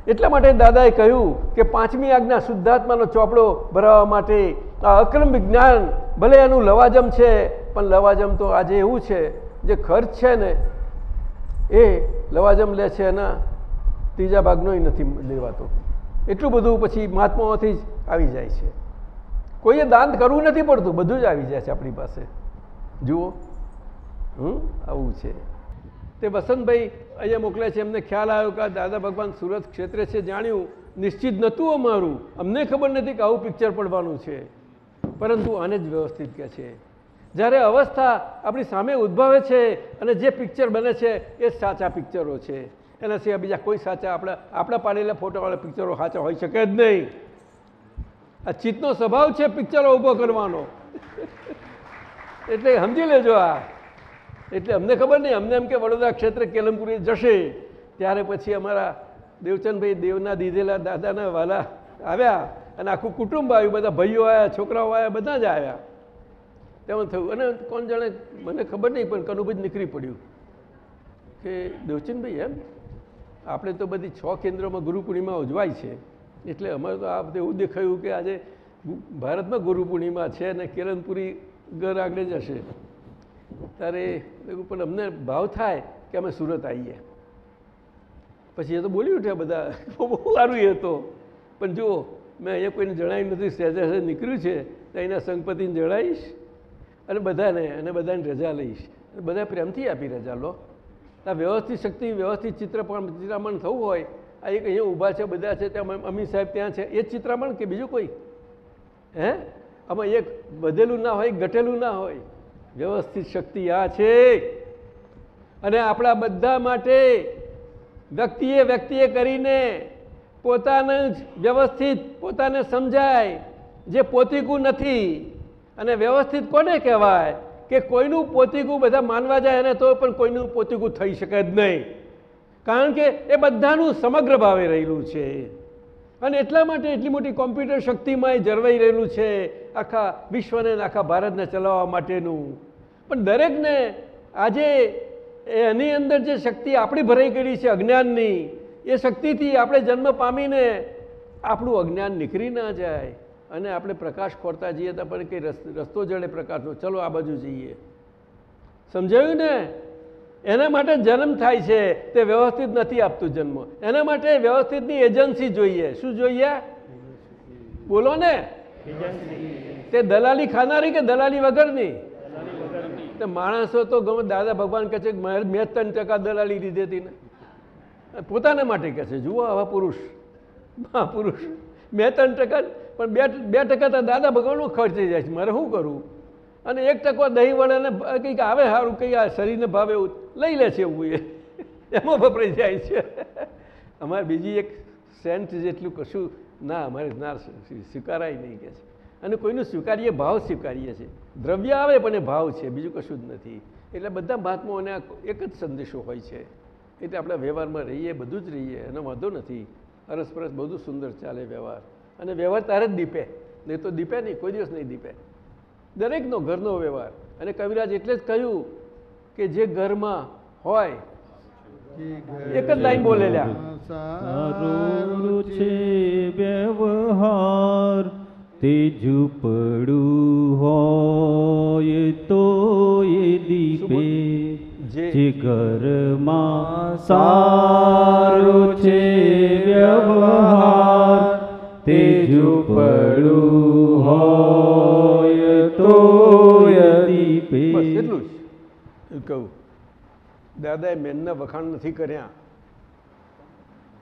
Speaker 2: એટલા માટે દાદાએ કહ્યું કે પાંચમી આજ્ઞા શુદ્ધાત્માનો ચોપડો ભરાવવા માટે આ અક્રમ વિજ્ઞાન ભલે એનું લવાજમ છે, પણ લવાજમ તો આજે એવું છે જે ખર્ચ છે ને, એ લવાજમ લે છે એના ત્રીજા ભાગનોય નથી લેવાતો. એટલું બધું પછી મહાત્માઓથી જ આવી જાય છે. કોઈએ દાન કરવું નથી પડતું, બધું જ આવી જાય છે આપણી પાસે. જુઓ. હમ? આવું છે. તે વસંતભાઈ અહીંયા મોકલે છે, એમને ખ્યાલ આવ્યો કે દાદા ભગવાન સુરત ક્ષેત્રે છે, જાણ્યું. નિશ્ચિત નહોતું અમારું. અમને ખબર નથી કે આવું પિક્ચર પડવાનું છે. પરંતુ આને જ વ્યવસ્થિત કહે છે. જ્યારે અવસ્થા આપણી સામે ઉદ્ભવે છે અને જે પિક્ચર બને છે એ સાચા પિક્ચરો છે. એના સિવાય બીજા કોઈ સાચા આપણા આપણા પાડેલા ફોટોવાળા પિક્ચરો સાચા હોઈ શકે જ નહીં. આ ચિત્તનો સ્વભાવ છે પિક્ચરો ઊભો કરવાનો. એટલે સમજી લેજો આ. એટલે અમને ખબર નહીં, અમને એમ કે વડોદરા ક્ષેત્ર કેલમપુરી જશે. ત્યારે પછી અમારા દેવચંદભાઈ દેવના દીધેલા દાદાના વાલા આવ્યા અને આખું કુટુંબ આવ્યું, બધા ભાઈઓ આવ્યા, છોકરાઓ આવ્યા, બધા જ આવ્યા. તેમાં થયું. અને કોણ જાણે, મને ખબર નહીં, પણ કનુભાઈ નીકળી પડ્યું. કે દેવચંદભાઈ એમ? આપણે તો બધી છ કેન્દ્રોમાં ગુરુ પૂર્ણિમા ઉજવાય છે. એટલે અમારે તો આ બધે એવું દેખાયું કે આજે ભારતમાં ગુરુ પૂર્ણિમા છે અને કિરણપુરી ઘર આગળ જશે ત્યારે પણ અમને ભાવ થાય કે અમે સુરત આવીએ. પછી એ તો બોલી ઉઠ્યા બધા, બહુ સારું એ તો. પણ જુઓ, મેં અહીંયા કોઈને જણાવ્યું નથી સહેજ નીકળ્યું છે, તો અહીંના સંગપતિને જણાવીશ. અને બધાને અને બધાને રજા લઈશ. બધા પ્રેમથી આપી રજા લો. આ વ્યવસ્થિત શક્તિ, વ્યવસ્થિત ચિત્ર પણ ચિત્રામણ થવું હોય, આ એક અહીંયા ઊભા છે, બધા છે, ત્યાં અમીર સાહેબ ત્યાં છે. એ ચિત્રામણ કે બીજું કોઈ? હે? આમાં એક વધેલું ના હોય ઘટેલું ના હોય. વ્યવસ્થિત શક્તિ આ છે. અને આપણા બધા માટે વ્યક્તિએ વ્યક્તિએ કરીને પોતાને જ વ્યવસ્થિત, પોતાને સમજાય. જે પોતીકું નથી અને વ્યવસ્થિત કોને કહેવાય કે કોઈનું પોતિકું બધા માનવા જાય અને તો પણ કોઈનું પોતિકું થઈ શકે જ નહીં. કારણ કે એ બધાનું સમગ્ર ભાવે રહેલું છે. અને એટલા માટે એટલી મોટી કોમ્પ્યુટર શક્તિમાં એ જળવાઈ રહેલું છે આખા વિશ્વને આખા ભારતને ચલાવવા માટેનું. પણ દરેકને આજે એની અંદર જે શક્તિ આપણી ભરાઈ ગયેલી છે અજ્ઞાનની, એ શક્તિથી આપણે જન્મ પામીને આપણું અજ્ઞાન નીકળી ના જાય. અને આપણે પ્રકાશ ખોરતા જઈએ તો પણ કંઈ રસ્તો જડે પ્રકાશનો. ચલો આ બાજુ જઈએ. સમજાયું ને? એના માટે જન્મ થાય છે. તે વ્યવસ્થિત નથી આપતું જન્મ. એના માટે વ્યવસ્થિતની એજન્સી જોઈએ. શું જોઈએ? બોલો ને. તે દલાલી ખાનારી કે દલાલી વગરની? ને માણસો તો ગમે દાદા ભગવાન કહે છે મેં ત્રણ ટકા દલાલી લીધી હતી ને. પોતાના માટે કહે છે. જુઓ આવા પુરુષ. મહાપુરુષ. મેં ત્રણ ટકા પણ બે બે ટકા તો દાદા ભગવાનનો ખર્ચી જાય છે. મારે શું કરવું અને એક ટકો દહીં વડાને કંઈક આવે સારું કંઈ આ શરીરને ભાવે એવું, લઈ લે છે એવું એ. એમાં વપરાઈ જાય છે. અમારે બીજી એક સેન્ટ જેટલું કશું, ના, અમારે ના, સ્વી- સ્વીકારાય નહીં કે છે. અને કોઈનું સ્વીકારીએ, ભાવ સ્વીકારીએ છે. દ્રવ્ય આવે પણ એ ભાવ છે, બીજું કશું જ નથી. એટલે બધા મહાત્માઓને એક જ સંદેશો હોય છે. એટલે આપણે વ્યવહારમાં રહીએ, બધું જ રહીએ, એનો વાંધો નથી. અરસપરસ બધું સુંદર ચાલે વ્યવહાર. અને વ્યવહાર તારે જ દીપે. નહીં તો દીપે નહીં કોઈ દિવસ નહીં દીપે. દરેકનો ઘરનો વ્યવહાર. અને કવિરાજ એટલે જ કહ્યું કે જે ઘરમાં હોય એક જ લાઈન બોલેલ્યા
Speaker 4: સારું છે વ્યવહાર તે ઝૂંપડું હોય તો એ દીપે.
Speaker 2: જે-
Speaker 4: જે ઘરમાં સારું છે વ્યવહાર તે હોય તો
Speaker 2: બસ એટલું જ. કહું. દાદાએ મેનના વખાણ નથી કર્યા.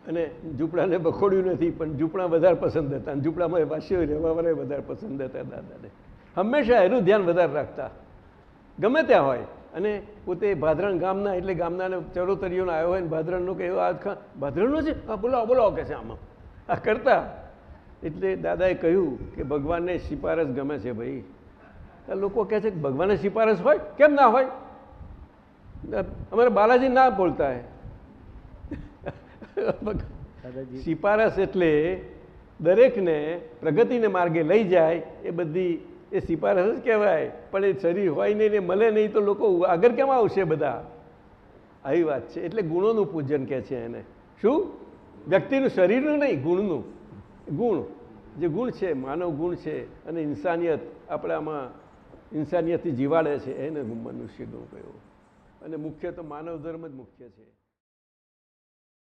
Speaker 2: અને ઝૂંપડાને બખોડ્યું નથી પણ ઝૂંપડા વધારે પસંદ હતા. અને ઝૂંપડામાં વાસીઓ રહેવાવાળા વધારે પસંદ હતા દાદાને. હંમેશા એનું ધ્યાન વધારે રાખતા. ગમે ત્યાં હોય. અને પોતે ભાદરણ ગામના એટલે ગામનાને ચરોતરીઓનો આવ્યો હોય ને ભાદરણનો કે એવો આ ભાદરણનો છે હા બોલાવો બોલાવો કે છે આમાં. આ કરતા. એટલે દાદાએ કહ્યું કે ભગવાનને સિફારસ ગમે છે ભાઈ. લોકો કહે છે કે ભગવાનને સિફારસ હોય? કેમ ના હોય? અમારે બાલાજી ના બોલતા હે. સિફારસ એટલે દરેકને પ્રગતિને માર્ગે લઈ જાય એ બધી એ સિફારસ જ કહેવાય. પણ એ શરીર હોય નહીં ને મળે નહીં તો લોકો આગળ કેમ આવશે બધા? આવી વાત છે. એટલે ગુણોનું પૂજન કહે છે એને. શું? વ્યક્તિનું શરીરનું નહીં ગુણનું. ગુણ. જે ગુણ છે, માનવ ગુણ છે અને ઇન્સાનિયત આપણામાં ઇન્સાનિયતથી જીવાડે છે, એને મનુષ્ય ગુણ કહ્યું અને મુખ્ય તો માનવ ધર્મ જ મુખ્ય છે.